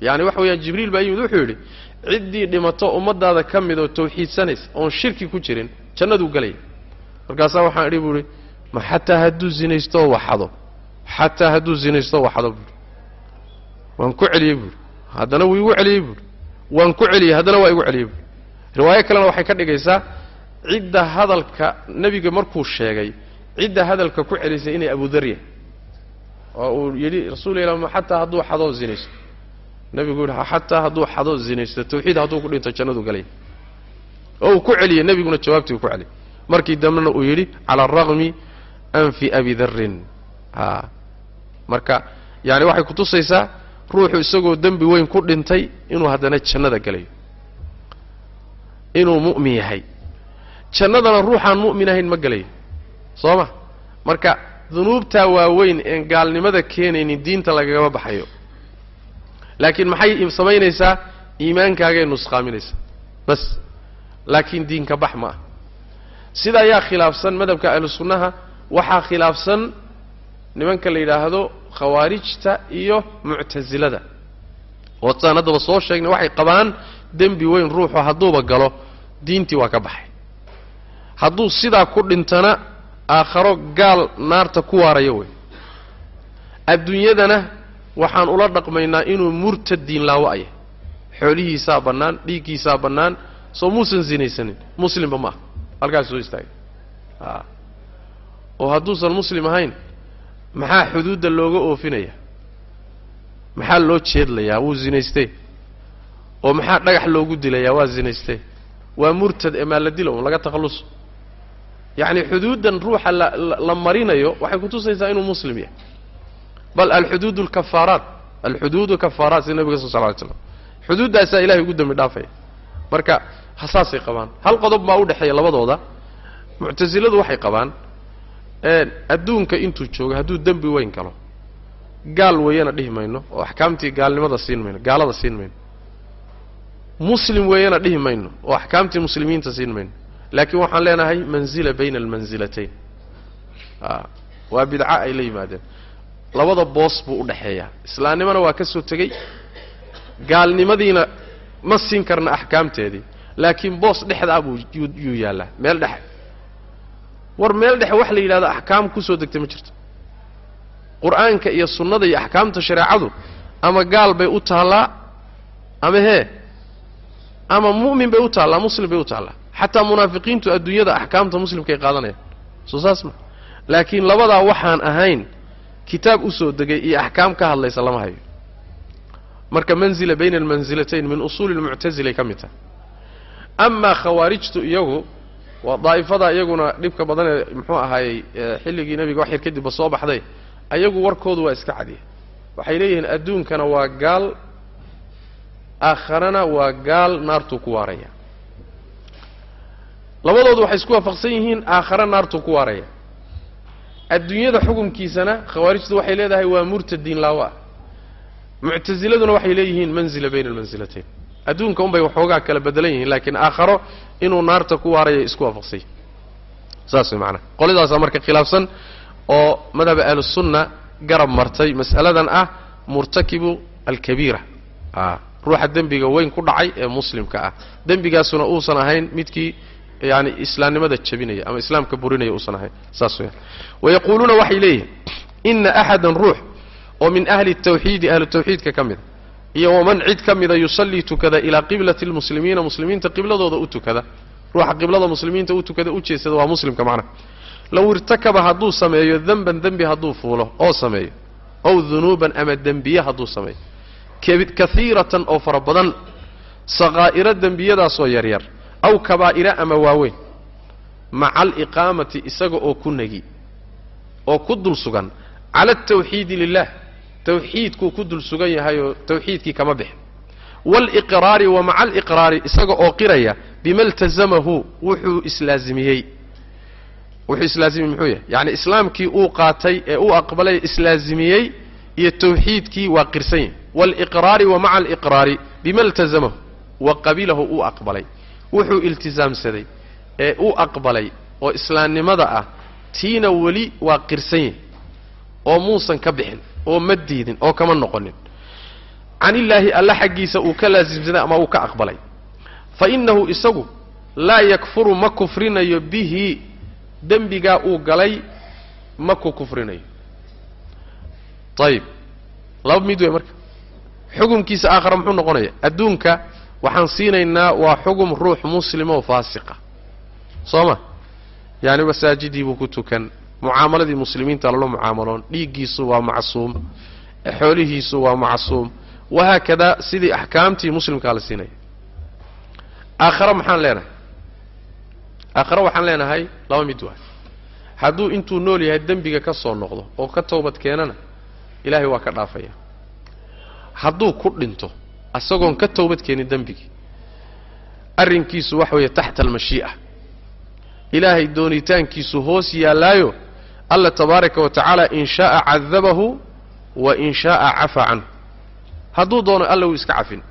yaani waxa weeyaan jibriil baa yimid wuxuu yidhi ciddii dhimato ummaddaada ka mid oo tawxiidsanaysa oon shirki ku jirin jannaduu gelaya markaasaa waxaan idhi buu ihi ma xataa hadduu zinaysto oo waxado xataa hadduu zinaysto oo waxado buuhi waan ku celiyey buuhi haddana wuu igu celiyey buuhi waan ku celiyey haddana waa igu celiyey buuhi riwaayo kalena waxay ka dhigaysaa cidda hadalka nebiga markuu sheegay cidda hadalka ku celisay inay abudarya oo uu yidhi rasuul ilah xataa hadduu xadoo zinaysto. Nebigu yidhi xataa hadduu xadoo zinaysto tawxiid hadduu ku dhinto jannadu galay. Oo uu ku celiyey nebiguna jawaabtii uu ku celiyey markii dambena uu yidhi cala araqmi anfi abi darrin. A marka yaani waxay kutusaysaa ruuxu isagoo dembi weyn ku dhintay inuu haddana jannada galayo. Inuu mu'min yahay. Jannadana ruuxaan mu'min ahayn ma gelayo soo ma? Marka dunuubtaa waaweyn een gaalnimada keenaynin diinta lagagama baxayo. Laakiin maxay samaynaysaa? Iimaankaagay nusqaaminaysaa. Bas. Laakiin diinka bax ma ah sida ayaa khilaafsan madhabka ahlu sunnaha waxaa khilaafsan nimanka la yidhaahdo khawaarijta iyo muctasilada oo saan haddaba soo sheegnay waxay qabaan dembi weyn ruuxu hadduuba galo diintii waa ka baxay. Hadduu sidaa ku dhintana aakharo gaal naarta ku waaraya wey adduunyadana waxaan ula dhaqmaynaa inuu murtad diinlaawo aya xoolihiisaa bannaan dhiiggiisaa bannaan soo muusan sinaysanin muslimba ma aha halkaas soo istaagay. Oo hadduusan muslim ahayn maxaa xuduudda looga oofinaya? Maxaa loo jeedlayaa? Wuu zinaystee oo maxaa dhagax loogu dilayaa? Waa zinaystee waa murtad ee maa la dilo un laga takhalluso yacni xuduuddan ruuxa la la marinayo waxay kutusaysaa inuu muslim yahay. Bal alxuduud alkafaaraat alxuduudu kafaaraat sida nabiga sal sl ly slam xuduuddaasaa ilahay ugu dembi dhaafaya. Marka hasaasay qabaan. Hal qodob baa udhexeeya labadooda. Muctasiladu waxay qabaan adduunka intuu joogo hadduu dembi weyn galo gaal weeyana dhihi mayno oo axkaamtii gaalnimada siin mayno gaalada siin mayno. Muslim weeyana dhihi mayno oo axkaamtii muslimiinta siin mayno. Laakiin waxaan leenahay manzila bayna almansilatayn a waa bidca ay la yimaadeen. Labada boos buu udhexeeyaa islaamnimana waa ka soo tegey. Gaalnimadiina ma siin karna axkaamteedii laakiin boos dhexdaa buu yuu yaallaa meel dhexe. War meel dhexe wax la yidhahdo axkaam ku soo degtay ma jirto. Qur'aanka iyo sunnada iyo axkaamta shareecadu ama gaal bay u taallaa ama hee ama mu'min bay u taallaa muslim bay u taallaa. Xataa munaafiqiintu adduunyada axkaamta muslimkay qaadanayaan. Soo saas ma. Laakiin labadaa waxaan ahayn kitaab u soo degay iyo axkaam ka hadlaysa lama hayo. Marka manzila bayna almansilatayn min usuuli lmuctasilay ka mid tahay amaa khawaarijtu iyagu waa daa'ifada iyaguna dhibka badan ee muxuu ahaayey xilligii nebiga wax yar kadibba soo baxday ayagu warkoodu waa iska cadiya. Waxay leeyihiin adduunkana waa gaal aakharana waa gaal naartuu ku waaraya. Labadoodu waxay isku waafaqsan yihiin aakhare naartuu ku waaraya. Adduunyada xukunkiisana khawaarijtu waxay leedahay waa murtadiin laawo ah waxay leeyihiin manzila bayna almansilatayn adduunka unbay waxoogaa kala bedelan yihiin laakiin aakharo inuu naarta ku waaraya isku waafaqsany saas way macanaha qoladaasaa marka khilaafsan oo madhaba ahlusunna garab martay. Mas'aladan ah murtakibu alkabiira. A ruuxa dembiga weyn ku dhacay ee muslimka ah. Dembigaasuna uusan ahayn midkii yani islaamnimada jabinaya ama islaamka burinaya uusan ahayn. Saas weya wayaquuluuna waxay leeyihiin ina axadan ruux oo min ahli tawxiidi ahlu ka mida iyo waman cid ka mida yusallii tukada ilaa qiblati lmuslimiina muslimiinta qibladooda u tukada ruuxa qiblada muslimiinta u tukada u jeedsada waa muslimka macnaha low irtakaba hadduu sameeyo denban dembi hadduu fuulo oo sameeyo ow dunuuban ama dembiye hadduu sameeyo kaiiratan oo fara badan saqaa'iro dembiyadaasoo yaryar aw kabaa'ira ama waaweyn maca aliqaamati isaga oo ku negi oo ku dul sugan cala altawxiidi lilah tawxiidkuu ku dul sugan yahayoo tawxiidkii kama bixin. Waaliqraari wa maca aliqraari isaga oo qiraya bima iltazamahu wuxuu islaazimiyey. Wuxuu islaazimiyey muxuu yahay? Yacni islaamkii uu qaatay ee uu aqbalay islaazimiyey iyo tawxiidkii waa qirsan yahay. Waaliqraari wa maca aliqraari bima iltazamahu wa qabilahu uu aqbalay. Wuxuu iltizaamsaday ee uu aqbalay oo islaamnimada ah tiina weli waa qirsan yahay oo muusan ka bixin oo ma diidin oo kama noqonin. Can illaahi alla xaggiisa uu ka laasimsaday ama uu ka aqbalay. Fa innahu isagu laa yakfuru ma kufrinayo bihi dembigaa uu galay ma ku kufrinayo. Ayib laba mid wey marka. Xukumkiisa aakhara muxuu noqonaya adduunka waxaan siinaynaa waa xugum ruux muslima oo faasiqa. Soo ma? Yaani masaajidii buu ku tukan mucaamaladii muslimiinta lala mucaamaloon dhiiggiisu waa macsuum xoolihiisu waa macsuum wahaakada sidii axkaamtii muslimkaa la siinaya aakhare maxaan leenahay? Aakhare waxaan leenahay laba mid waa hadduu intuu nool yahay dembiga ka soo noqdo oo ka towbad keenana ilaahay waa ka dhaafaya. Hadduu ku dhinto isagoon ka towbad keenin dembigii arrinkiisu waxa weeye taxta almashii'a. Ilaahay doonitaankiisu hoos yaallaayo alla tabaaraka wa tacaala in shaaa cadabahu wa in shaaa cafaa canhu hadduu doono alla wuu iska cafin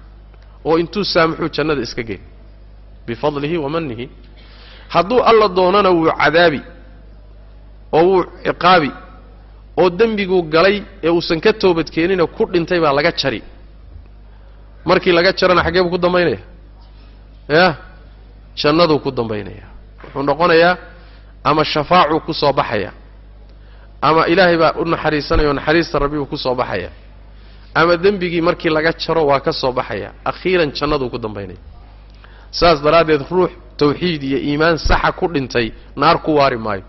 oo intuu saamaxuu jannada iska geen bifadlihi wa manihi hadduu alla doonana wuu cadaabi oo wuu ciqaabi oo dembiguu galay ee uusan ka toobadkeenina ku dhintay baa laga jari markii laga jarana xaggee buu ku dambaynaya yah jannaduu ku dambaynaya wuxuu noqonayaa ama shafaacuu ku soo baxaya ama ilaahay baa u naxariisanaya oo naxariista rabbi buu ku soo baxaya. Ama dembigii markii laga jaro waa ka soo baxaya. Akhiiran jannaduu ku dambaynaya saas daraaddeed ruux tawxiid iyo iimaan saxa ku dhintay naar ku waari maayo.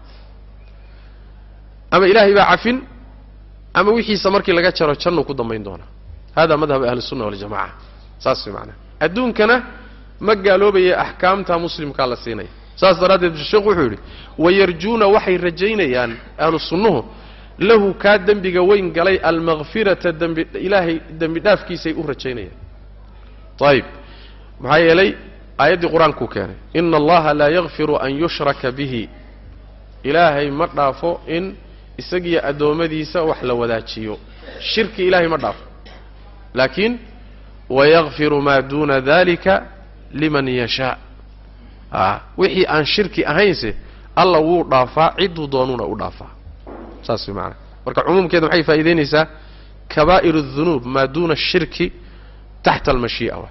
Ama ilaahay baa cafin ama wixiisa markii laga jaro jannuu ku dambayn doonaa hada madhab ahli sunna waljamaca saas way macanaha adduunkana ma gaaloobaya axkaamta muslimkaa la siinaya saas daraaddeed sheekhu wuxuu yidhi wayarjuuna waxay rajaynayaan ahlu sunnuhu lahu kaa dembiga weyn galay almakfirata dembi ilaahay dembi dhaafkiisay u rajaynayaan. Ayib maxaa yeelay aayaddii qur'aankuu keenay ina allaha laa yakfiru an yushraka bihi. Ilaahay ma dhaafo in isagiyo addoommadiisa wax la wadaajiyo. Shirki ilaahay ma dhaafo. Laakiin wayakfiru maa duuna dalika liman yashaa wixii aan shirki ahaynse alla wuu dhaafaa cidduu doonuuna u dhaafaa saas way macanaa marka cumuumkeeda maxay faa'idaynaysaa kabaa'ir الdunuub maa duuna الshirki taxta almashii'a wa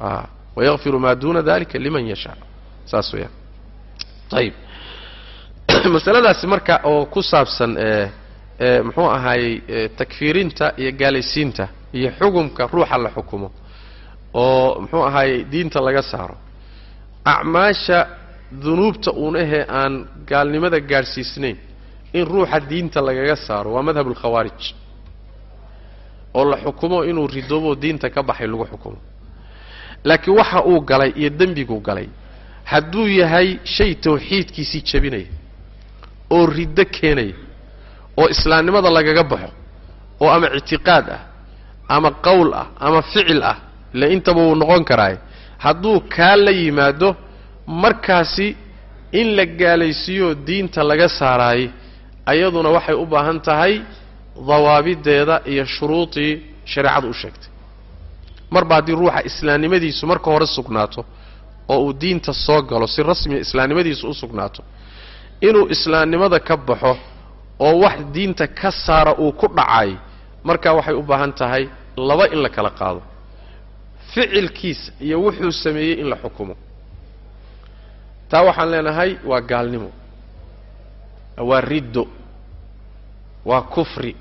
a wayakfiru maa duuna dalika liman yashaa saas weeyaan ayib *clears throat* masaladaasi marka oo ku saabsan ee ee muxuu ahaayey takfiirinta iyo gaalaysiinta iyo xukumka ruuxa la xukumo oo muxuu ahaayey diinta laga saaro acmaasha dunuubta uun ahee aan gaalnimada gaadhsiisnayn in ruuxa diinta lagaga saaro waa madhab ulkhawaarij oo la xukumo inuu ridoobo diinta ka baxay lagu xukumo. Laakiin waxa uu galay iyo dembiguu galay hadduu yahay shay tawxiidkiisii jebinaya oo riddo keenaya oo islaamnimada lagaga baxo oo ama ictiqaad ah ama qowl ah ama ficil ah ile intaba wuu noqon karaaye hadduu kaa la yimaado markaasi in la gaalaysiiyo diinta laga saaraayey ayaduna waxay u baahan tahay dawaabideeda iyo shuruudii shareecadu u sheegtay. Marba haddii ruuxa islaamnimadiisu marka hore sugnaato oo uu diinta soo galo si rasmiya islaamnimadiisu u sugnaato inuu islaamnimada ka baxo oo wax diinta ka saara uu ku dhacay markaa waxay u baahan tahay laba in la kala qaado ficilkiisa iyo wuxuu sameeyey in la xukumo. Taa waxaan leenahay waa gaalnimo waa riddo waa kufri.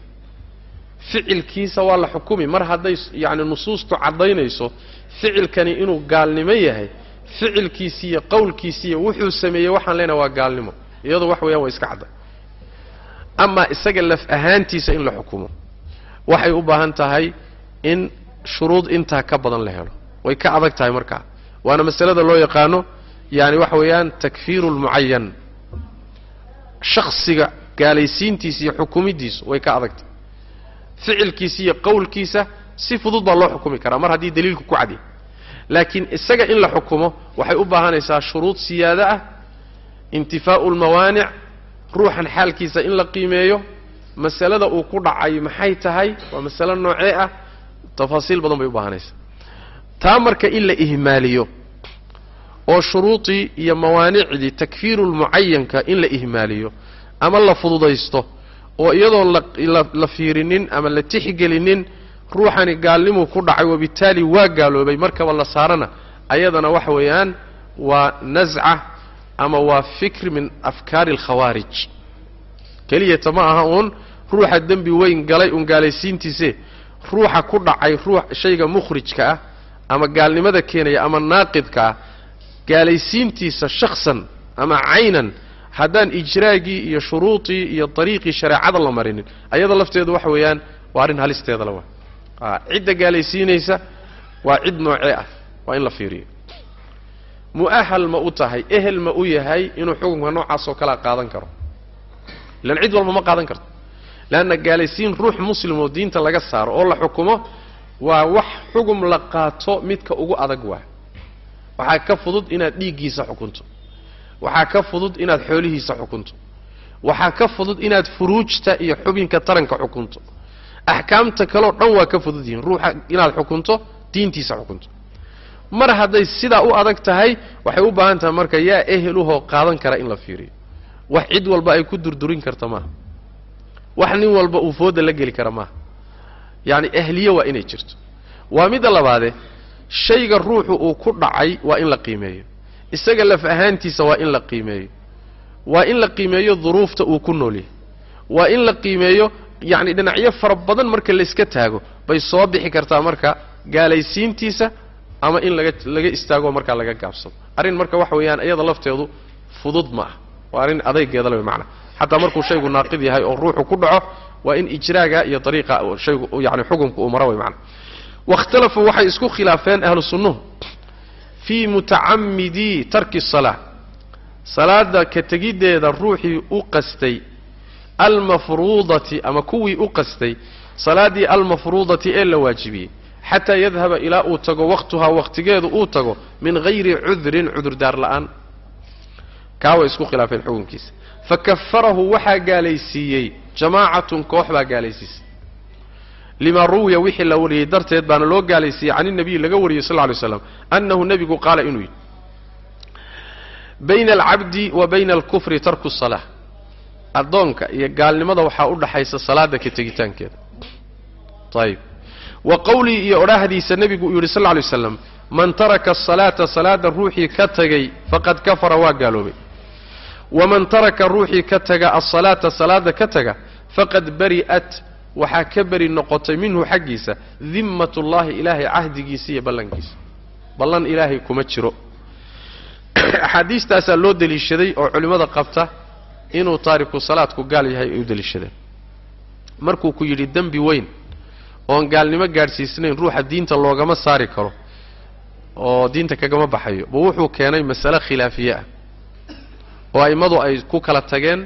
Ficilkiisa waa la xukumi. Mar hadday yacni nusuustu caddaynayso ficilkani inuu gaalnimo yahay ficilkiisi iyo qowlkiisiiyo wuxuu sameeyey waxaan leenahay waa gaalnimo. Iyadu wax weeyaan waa iska cadda. Amaa isaga laf ahaantiisa in la xukumo. Waxay u baahan tahay in shuruud intaa ka badan la helo. Way ka adag tahay markaa waana masalada loo yaqaano yaani waxa weeyaan takfiiru lmucayan shaksiga gaalaysiintiisa iyo xukumidiisu way ka adagtahay ficilkiisa iyo qowlkiisa si fudud baa loo xukumi karaa. Mar haddii daliilku ku cadiy laakiin isaga in la xukumo waxay u baahanaysaa shuruud siyaado ah intifaa'u lmawaanic ruuxan xaalkiisa in la qiimeeyo. Masalada uu ku dhacay maxay tahay? Waa masalo noocee ah tafaasiil badan bay u baahanaysaa taa marka in la ihmaaliyo oo shuruudii iyo mawaanicdii takfiirulmucayanka in la ihmaaliyo ama la fududaysto oo iyadoon la fiirinin ama la tixgelinin ruuxani gaalnimuu ku dhacay wabittaali waa gaaloobay markaba la saarana ayadana waxa weeyaan waa nasca ama waa fikr min afkaari alkhawaarij keliyata ma aha uun ruuxa dembi weyn galay uun gaalaysiintiise ruuxa ku dhacay ruux shayga mukhrijka ah ama gaalnimada keenaya ama naaqidka ah gaalaysiintiisa shaksan ama caynan haddaan ijraagii iyo shuruudii iyo dariiqii shareecada la marinin. Ayada lafteedu waxa weeyaan waa arrin halisteeda la waa cidda gaalaysiinaysa waa cid noocee ah waa in la fiiriyo. Mu'ahal ma u tahay ehel ma u yahay inuu xukunka noocaasoo kalea qaadan karo. Ilan cid walba ma qaadan karto leanna gaalaysiin ruux muslim oo diinta laga saaro oo la xukumo waa wax xugum la qaato midka ugu adag waa waxaa ka fudud inaad dhiiggiisa xukunto waxaa ka fudud inaad xoolihiisa xukunto waxaa ka fudud inaad furuujta iyo xubinka taranka xukunto axkaamta kaleo dhan waa ka fudud yihiin ruuxa inaad xukunto diintiisa xukunto mar hadday sidaa u adag tahay waxay u baahan tahay marka yaa eheluhoo qaadan kara in la fiiriyo wax cid walba ay ku durdurin karta maaha wax nin walba uu fooda la geli kara maaha. Yacni ahliye waa inay jirto. Waa midda labaade shayga ruuxu uu ku dhacay waa in la qiimeeyo. Isaga laf ahaantiisa waa in la qiimeeyo. Waa in la qiimeeyo duruufta uu ku nool yahay. Waa in la qiimeeyo yacni dhinacyo fara badan marka layska taago bay soo bixi kartaa marka gaalaysiintiisa ama in laga laga istaago markaa laga gaabsado. Arrin marka waxa weeyaan iyada lafteedu fudud ma ah waa arrin adaygeeda le macna xataa markuu shaygu naaqid yahay oo ruuxu ku dhaco waa in ijraaga iyo dariiqa shaygu yani xukumka uu maro way macna. Wakhtalafuu waxay isku khilaafeen ahlu fii mutacamidii tarki salaa salaada ka tegiddeeda ruuxii u qastay almafruudati ama kuwii u qastay salaaddii almafruudati ee la waajibiyey xataa yadhaba ilaa uu tago wakhtuhaa wakhtigeedu uu tago min hayri cudrin cudurdaar la'aan. Kaa way isku khilaafeen xukunkiisa fakafarahu waxaa gaalaysiiyey jamaacatun koox baa gaalaysiisay lima ruwiya wixii la wariyey darteed baana loo gaalaysiiyey can inabiyi laga wariyey sal ly slam annahu nebigu qaala inuu yidhi bayna alcabdi wa bayna alkufri tarku salaa addoonka iyo gaalnimada waxaa u dhaxaysa salaada ka tegitaankeeda ayib wa qowlii iyo odhaahdiisa nebigu uu yidhi sal lla lay waslam man taraka asalaata salaada ruuxii ka tegay faqad kafara waa gaaloobay waman taraka ruuxii ka taga alsalaata salaada ka taga faqad bari'at waxaa ka beri noqotay minhu xaggiisa dimmatullaahi ilaahay cahdigiisa iyo ballankiisa ballan ilaahay kuma jiro axaadiistaasaa loo deliishaday oo culimmada qabta inuu taariku salaadku gaal yahay ay u deliishadeen markuu ku yidhi dembi weyn oon gaalnimo gaadhsiisnayn ruuxa diinta loogama saari karo oo diinta kagama baxayo ba wuxuu keenay masale khilaafiye ah oo a'immadu ay ku kala tageen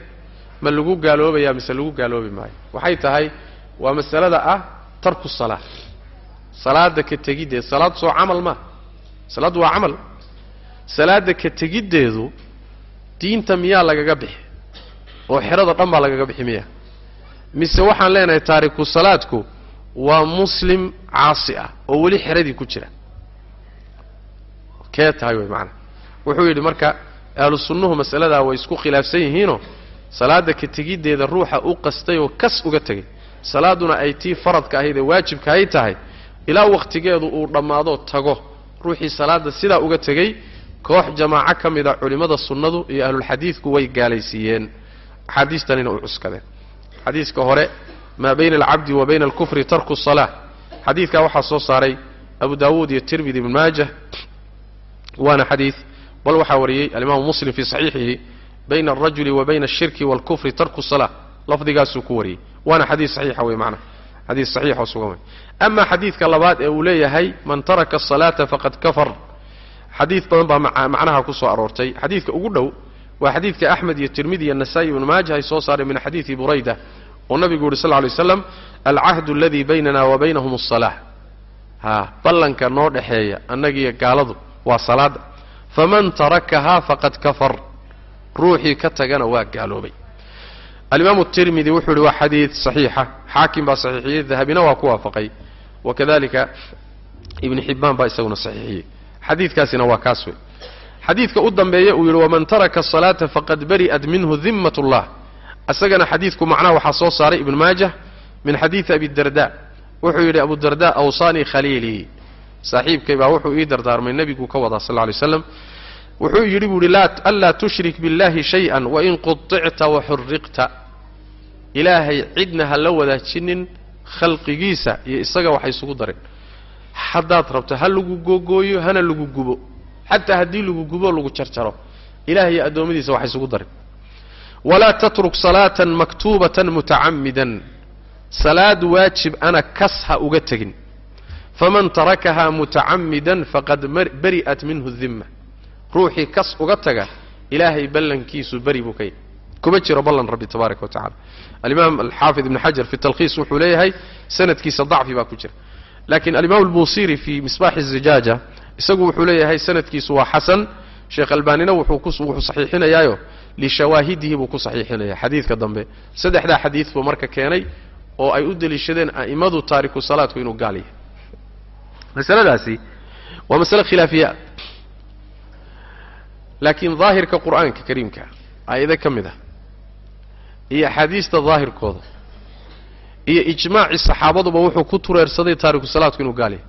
ma lagu gaaloobayaa mise lagu gaaloobi maayo? Waxay tahay waa masalada ah tarku salaa salaada ka tegiddeed salaad soo camal maa salaaddu waa camal. Salaada ka tegiddeedu diinta miyaa lagaga bixi? Oo xerada dhan baa lagaga bixi miya mise waxaan leenahay taariku salaadku waa muslim caasi ah oo weli xeradii ku jira. Kee tahay wey macanaa wuxuu yidhi marka ahlu sunnuhu masaladaa way isku khilaafsan yihiinoo salaada ka tegiddeeda ruuxa u qastay oo kas uga tegay. Salaaduna ay tii faradka ahayd ee waajibka ay tahay. Ilaa wakhtigeedu uu dhammaado tago. Ruuxii salaada sidaa uga tegey koox jamaaco ka mid a culimmada sunnadu iyo ahlulxadiidku way gaalaysiiyeen. Axaadiistanina u cuskadeen xadiiska hore maa bayna alcabdi wa bayna alkufri tarku salaa xadiidkaa waxaa soo saaray abu daawuud iyo tirmidi ibn maajah. Waana xadiid bal waxaa wariyey alimaamu muslim fii saxiixihi bayna alrajuli wa bayna alshirki waalkufri tarku salaa lafdigaasuu ku wariyey waana xadiid saxiixa wey macnaha xadiid saxiixoo sugan wey xadiidka labaad ee uu leeyahay man taraka asalaata faqad kafar. Xadiid badan baa macnaha ku soo aroortay. Xadiidka ugu dhow waa xadiidka axmed iyo tirmidi iyo nasaa-i ibnu maaja ay soo saareen min xadiidi burayda oo nabigu yuhi sal lla lay alcahdu aladii baynana wa baynahum asalaa ha ballanka noo dhexeeya annagiiyo gaaladu waa salaada faman tarakahaa faqad kafar. Ruuxii ka tagana waa gaaloobay. Alimaamu tirmidi wuxuu yihi waa xadiid saxiixa. Xaakim baa saxiixiyey dahabina waa ku waafaqay. Wakadalika ibni xibbaan baa isaguna saxiixiyey. Xadiidkaasina waa kaas wey xadiidka u dambeeya uu yidhi waman taraka asalaata faqad bari'at minhu dimmat ullah isagana xadiidku macnaha waxaa soo saaray ibnu maajah min xadiidi abi darda. Wuxuu yidhi abu darda awsaanii khaliilii saaxiibkay baa wuxuu ii dardaarmay nebiguu ka wadaa sal lay slam wuxuu yidhi buu ihi anlaa tushrik biاllahi shay-an wain quطicta waxuriqta ilaahay cidna ha la wadaajinin khalqigiisa iyo isaga waxa isugu darin. Haddaad rabto ha lagu googooyo hana lagu gubo. Xataa haddii lagu gubo lagu jarjaro ilahay iyo addoommadiisa wax isugu darin. Walaa tatruk salaatan maktuubatan mutacammidan. Salaad waajib ana kas ha uga tegin faman tarakahaa mutacammidan faqad bari'at minhu dimma ruuxii kas uga taga ilaahay ballankiisu beri buu ka yahy kuma jiro ballan rabbi tabaaraka wa alimaam alxaafid ibn xajar fi talkhiis wuxuu leeyahay sanadkiisa dacfi baa ku jira. Lakin alimaam albusiri fi misbaxi الzijaaja isagu wuxuu leeyahay sanadkiisu waa xasan. Sheekh albanina wuxuu saxiixinayaayo lishawaahidihi buu ku saxiixinaya xadiidka dambe. Saddexdaa xadiid buu marka keenay oo ay u deliishadeen a'immadu taariku salaadku inuu gaal yahay masaladaasi waa masale khilaafiya. Laakiin daahirka qur'aanka kariimka aayado ka mid ah iyo axaadiista daahirkooda iyo ijmaacii saxaabaduba wuxuu ku tureersaday taariku salaadku inuu gaal yahay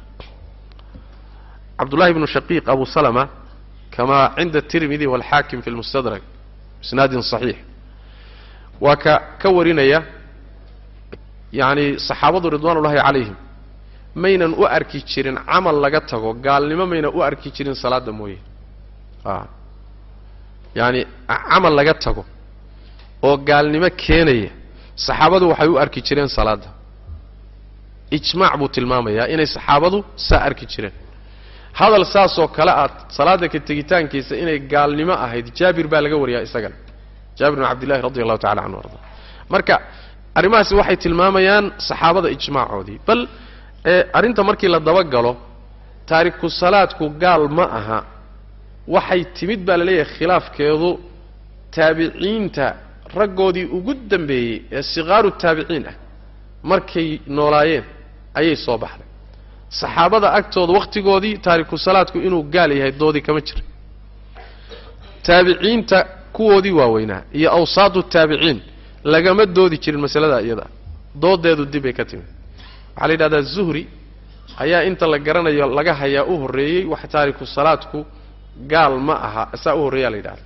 cabdullahi bnu shaqiiq abu salama kama cinda tirmidi walxaakim fi lmustadrak isnaadin saxiix. Waa ka ka warinaya yacni saxaabadu ridwaan calayhim maynan u arki jirin camal laga tago gaalnimo mayna u arki jirin salaadda mooye. A yacani camal laga tago oo gaalnimo keenaya saxaabadu waxay u arki jireen salaadda. Ijmaac buu tilmaamayaa inay saxaabadu saa arki jireen. Hadal saasoo kale aad salaadda ka tegitaankiisa inay gaalnimo ahayd jaabir baa laga wariyaa isagana jaabir bin cabdillahi radi allahu tacala canhu arda. Marka arrimahaasi waxay tilmaamayaan saxaabada ijmaacoodii bal arrinta markii la dabagalo taariku salaadku gaal ma aha. Waxay timid baa la leeyahay khilaafkeedu taabiciinta raggoodii ugu dambeeyey ee sikaaru taabiciin ah markay noolaayeen ayay soo baxday. Saxaabada agtooda wakhtigoodii taariku salaadku inuu gaal yahay doodii kama jira. Taabiciinta kuwoodii waaweynaa iyo awsaadu taabiciin lagama doodi jirin masalada iyada. Doodeedu dib bay ka timid waxaa la yidhahdaa zuhri ayaa inta la garanayo laga hayaa u horreeyey wax taariku salaadku gaal ma aha saa u horreeyaa la yidhahda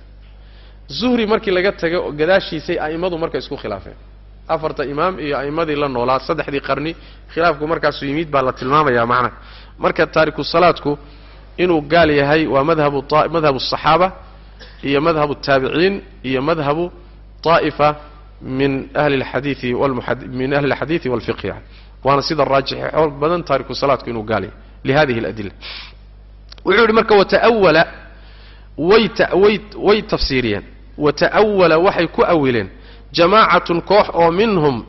zuhri markii laga tago gadaashiisay a'immadu marka isku khilaafeen afarta imaam iyo a'immadii la noolaa saddexdii qarni khilaafku markaasu yimid baa la tilmaamayaa macnaha marka taariku salaadku inuu gaal yahay waa madhabu madhabu asaxaaba iyo madhabu taabiciin iyo madhabu طaa'ifa min ahli اlxadiidi min ahli اlxadiidi walfiqhi yani waana sida raajixe xoog badan taariku salaadku inuu gaal yahay lihadihi اladila wuxuu yihi marka wata'awala way way tafsiiriyeen. Wata'awala waxay ku awileen jamaacatun koox oo minhum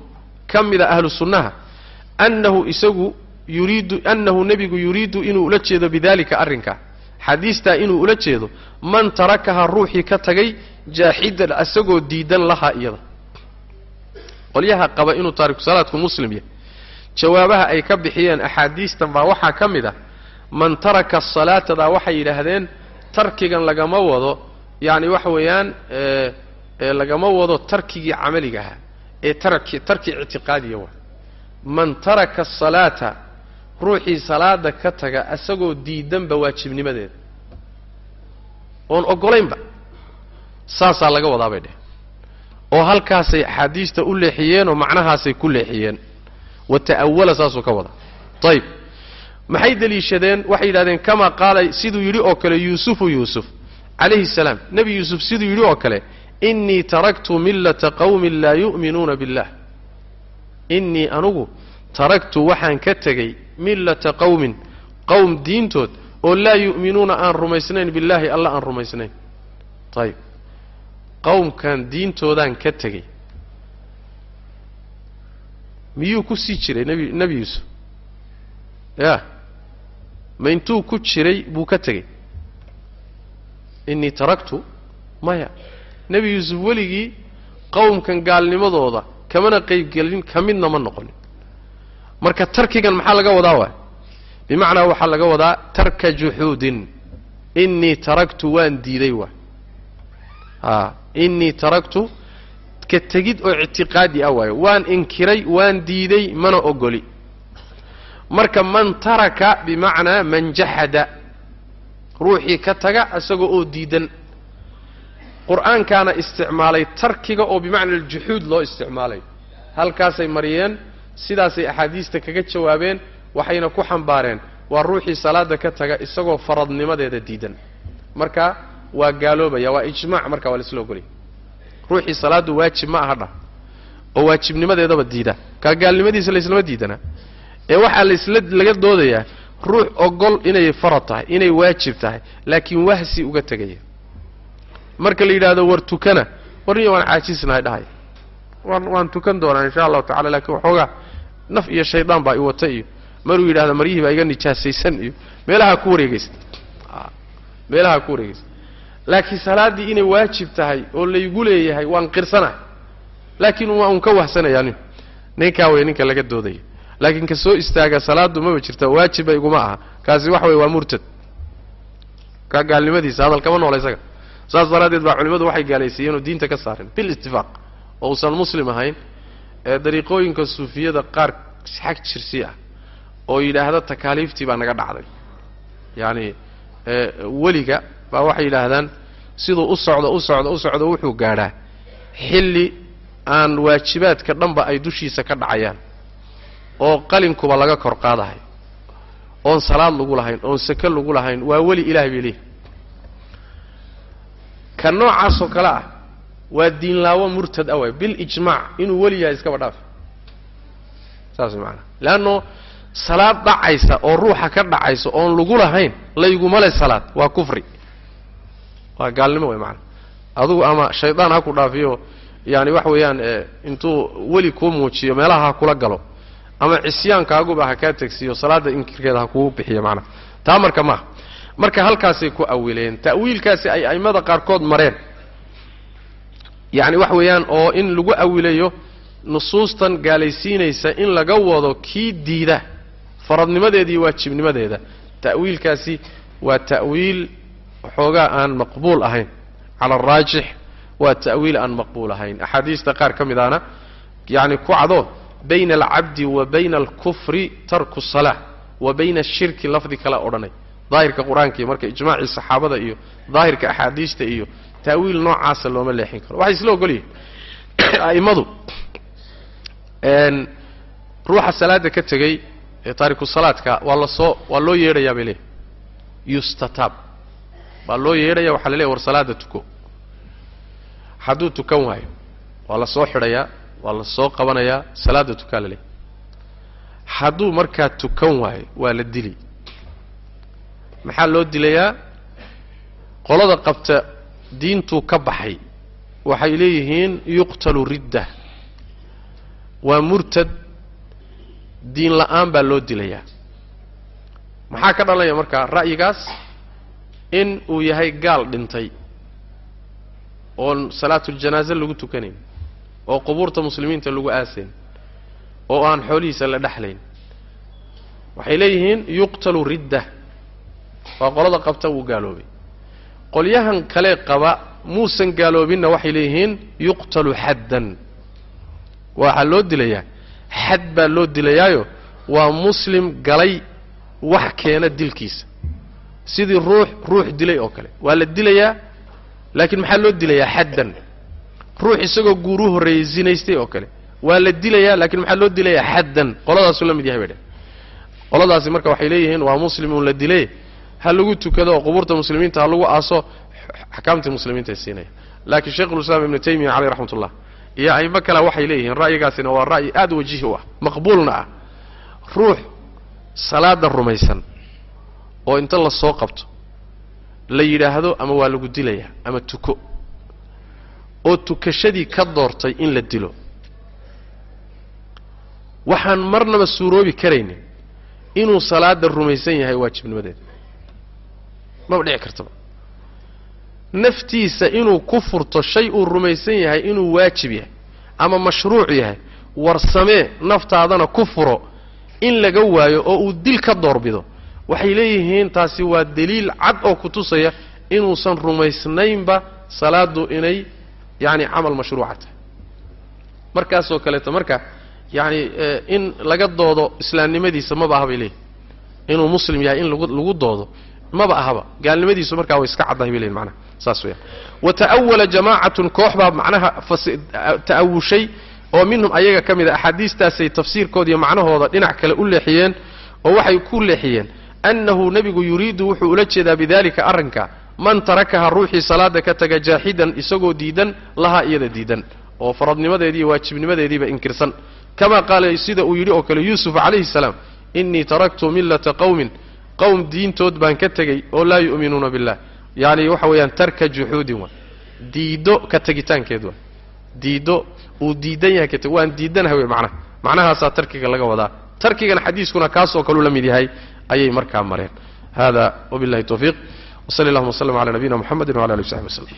ka mida ahlu sunnaha annahu isagu yuriidu annahu nebigu yuriidu inuu ula jeedo bidalika arrinka. Xadiistaa inuu ula jeedo man tarakaha ruuxii ka tagay jaaxidan asagoo diidan lahaa iyada. Qolyaha qaba inuu taariku salaadku muslim yahay jawaabaha ay ka bixiyeen axaadiistan baa waxaa ka mid ah man taraka salaatadaa waxay yidhaahdeen tarkigan lagama wado yacni waxa weeyaan lagama wado tarkigii camaliga ee tarki tarki ictiqaadiya waa. Man taraka asalaata ruuxii salaada ka taga asagoo diidanba waajibnimadeeda. Oon oggolaynba saasaa laga wadaa bay dheh oo halkaasay axaadiista u leexiyeen oo macnahaasay ku leexiyeen wa ta'awala saasuu ka wadaa. Ayib maxay deliishadeen? Waxay yidhahdeen kamaa qaala siduu yidhi oo kale yuusufu yuusuf. Calayhi salaam. Nebi yuusuf siduu yidhi oo kale innii taraktu millata qawmin laa yu'minuuna billah. Innii anugu taraktu waxaan ka tegey millata qawmin qowm diintood oo laa yu'minuuna aan rumaysnayn billaahi alla aan rumaysnayn. Ayib qowmkan diintoodaan ka tegey miyuu ku sii jiray nebi nebi yuusuf? Ya ma intuu ku jiray buu ka tegey. Innii taraktu maya. Nebi yuusuf weligii qowmkan gaalnimadooda kamana qaybgelin ka midna ma noqonin. Marka tarkigan maxaa laga wadaa waay? Bimacnaa waxaa laga wadaa tarka juxuudin innii taraktu waan diiday waay. A innii taraktu ka tegid oo ictiqaadi ah waayo. Waan inkiray waan diiday mana ogoli marka man taraka bimacnaa man jaxada ruuxii ka taga isagoo oo diidan. Qur'aankaana isticmaalay tarkiga oo bimacna aljuxuud loo isticmaalay. Halkaasay mariyeen sidaasay axaadiista kaga jawaabeen waxayna ku xambaareen waa ruuxii salaada ka taga isagoo faradnimadeeda diidan. Marka waa gaaloobaya waa ijmaac marka waa laisla ogolaya ruuxii salaaddu waajib ma aha dhah oo waajibnimadeedaba diida. Kaa gaalnimadiisa laislama diidana ee waxaa laisla laga doodayaa ruux ogol inay farad tahay inay waajib tahay laakiin wahsi uga tegaya. Marka la yidhaahdo war tukana. Warniya waan caajisnahay dhahaya waan waan tukan doonaa insha allahu tacala laakiin waxoogaa naf iyo shaydaan baa i wata iyo maruu yidhahda maryihii baa iga nijaasaysan iyo meelahaa ku wareegaysta. Meelahaa ku wareegaysta laakiin salaaddii inay waajib tahay oo laygu leeyahay waan qirsanahay laakiin waa un ka wahsanayaa nin. Ninkaa wey ninka laga doodaya laakiin ka soo istaaga salaaddu maba jirta waajibba iguma aha. Kaasi waxa wey waa murtad. Kaa gaalnimadiisa hadal kama noola isaga. Saas daraaddeed baa culimmadu waxay gaalaysiiyeen oo diinta ka saareen. Bil itifaaq oo uusan muslim ahayn ee dariiqooyinka suufiyada qaar xag jirsi ah oo yidhaahda takaaliiftii baa naga dhacday. Yacani weliga baa waxay yidhaahdaan siduu u socdo u socdo u socdo wuxuu gaadhaa. Xilli aan waajibaadka dhanba ay dushiisa ka dhacayaan oo qalinkuba laga kor qaadahay oon salaad lagu lahayn oon sake lagu lahayn waa weli ilahay bay leeyihi ka noocaasoo kale ah waa diinlaawo murtad ah waay bilijmaac inuu weli yahay iskaba dhaaf saas maanaa leanno salaad dhacaysa oo ruuxa ka dhacaysa oon lagu lahayn layguma le salaad waa kufri waa gaalnimo way maanaa adugu ama shaydaan ha ku dhaafiyo yaani waxa weeyaan intuu weli kuu muujiyo meelaha ha kula galo ama cisyaankaaguba ha kaa tegsiiyo salaadda inkirkeeda ha kugu bixiyo macnaha taa marka maaha marka halkaasay ku awileen ta'wiilkaasi ay a'immada qaarkood mareen. Yacni wax weeyaan oo in lagu awilayo nusuustan gaalaysiinaysa in laga wado kii diida faradnimadeeda iyo waajibnimadeeda. Ta'wiilkaasi waa ta'wiil waxoogaa aan maqbuul ahayn. Cala araajix waa ta'wiil aan maqbuul ahayn. Axaadiista qaar ka mid ahna yacni ku cado bayna alcabdi wa bayna alkufri tarku salaa wa bayna ashirki lafdi kala odhanay. Daahirka qur'aanka iyo marka ijmaacii saxaabada iyo daahirka axaadiista iyo ta'wiil noocaasa looma leexin karo. Waxay isla ogol yihiin *coughs* a'immadu ruuxa salaada ka tegey ee taariku salaadka waa la soo waa loo yeedhayaa bay leeyahy yustataab waa loo yeedhaya waxaa la leeyahy war salaada tuko. Hadduu tukan waayo waa la soo xidhayaa waa la soo qabanayaa salaada tukaa la leeyahy hadduu markaa tukan waayo waa la dili. Maxaa loo dilayaa? Qolada qabta diintuu ka baxay waxay leeyihiin yuqtalu ridda. Waa murtad diin la'aan baa loo dilayaa. Maxaa ka dhalanaya markaa? Ra'yigaas in uu yahay gaal dhintay oon salaatuljanaaze lagu tukanayn oo qubuurta muslimiinta lagu aasayn oo aan xoolihiisa la dhexlayn waxay leeyihiin yuqtalu ridda. Waa qolada qabta wuu gaaloobay. Qolyahan kale qaba muusan gaaloobinna waxay leeyihiin yuqtalu xaddan. Waxaa loo dilayaa xad baa loo dilayaayo waa muslim galay wax keena dilkiisa sidii ruux ruux dilay oo kale. Waa la dilayaa laakiin maxaa loo dilayaa? Xaddan. Ruux isagoo guur u horreeyey zinaystay oo kale. Waa la dilayaa laakiin maxaa loo dilayaa? Xaddan. Qoladaasuu la mid yahay bay dheh qoladaasi marka waxay leeyihiin waa muslim uun la dilay. Ha lagu tukado oo qubuurta muslimiinta ha lagu aaso axkaamtii muslimiinta siinaya. Laakiin sheikhulislaam ibnu taymiya caleyh raxmat ullah iyo a'imo kale waxay leeyihiin ra'yigaasina waa ra'yi aada wajihi u ah maqbuulna ah. Ruux salaada rumaysan oo inta la soo qabto la yidhaahdo ama waa lagu dilayaa ama tuko. Oo tukashadii ka doortay in la dilo. Waxaan marnaba suuroobi karaynin inuu salaada rumaysan yahay waajibnimadeeda maba dhici kartaba naftiisa inuu ku furto shay uu rumaysan yahay inuu waajib yahay ama mashruuc yahay war samee naftaadana ku furo in laga waayo oo uu dil ka doorbido waxay leeyihiin taasi waa daliil cad oo ku tusaya inuusan rumaysnaynba salaadu inay yacni camal mashruuca tahay markaasoo kaleeto marka yacni in laga doodo islaamnimadiisa maba aha leeyihiin inuu muslim yahay in lagu doodo maba ahaba. Gaalnimadiisu markaa way iska caddahay bay leeyihiin macnaha saas weeyaan. Wa ta'awala jamaacatun koox baa macnaha ta'awushay oo minhum ayaga ka mid a axaadiistaasay tafsiirkooda iyo macnahooda dhinac kale u leexiyeen oo waxay ku leexiyeen annahu nebigu yuriidu wuxuu ula jeedaa bidalika arrinka man tarakaha ruuxii salaada ka taga jaaxidan isagoo diidan lahaa iyada diidan oo faradnimadeedii iyo waajibnimadeediiba inkirsan kama qaala sida uu yidhi oo kale yuusuf calayhi salaam innii taraktu millata qowmin qowm diintood baan ka tegey oo laa yu'minuuna billah yacni waxa weeyaan tarka juxuudin wa diiddo ka tegitaankeed wa diiddo uu diidan yahay kat waan diidanahay wey macnaha macnahaasaa tarkiga laga wadaa tarkigana xadiiskuna kaasoo kaluu la mid yahay ayay markaa mareen. Hada wabillahi tawfiiq. Wsali allahuma wslm ala nabiyina mxamedi wala ali w saxbi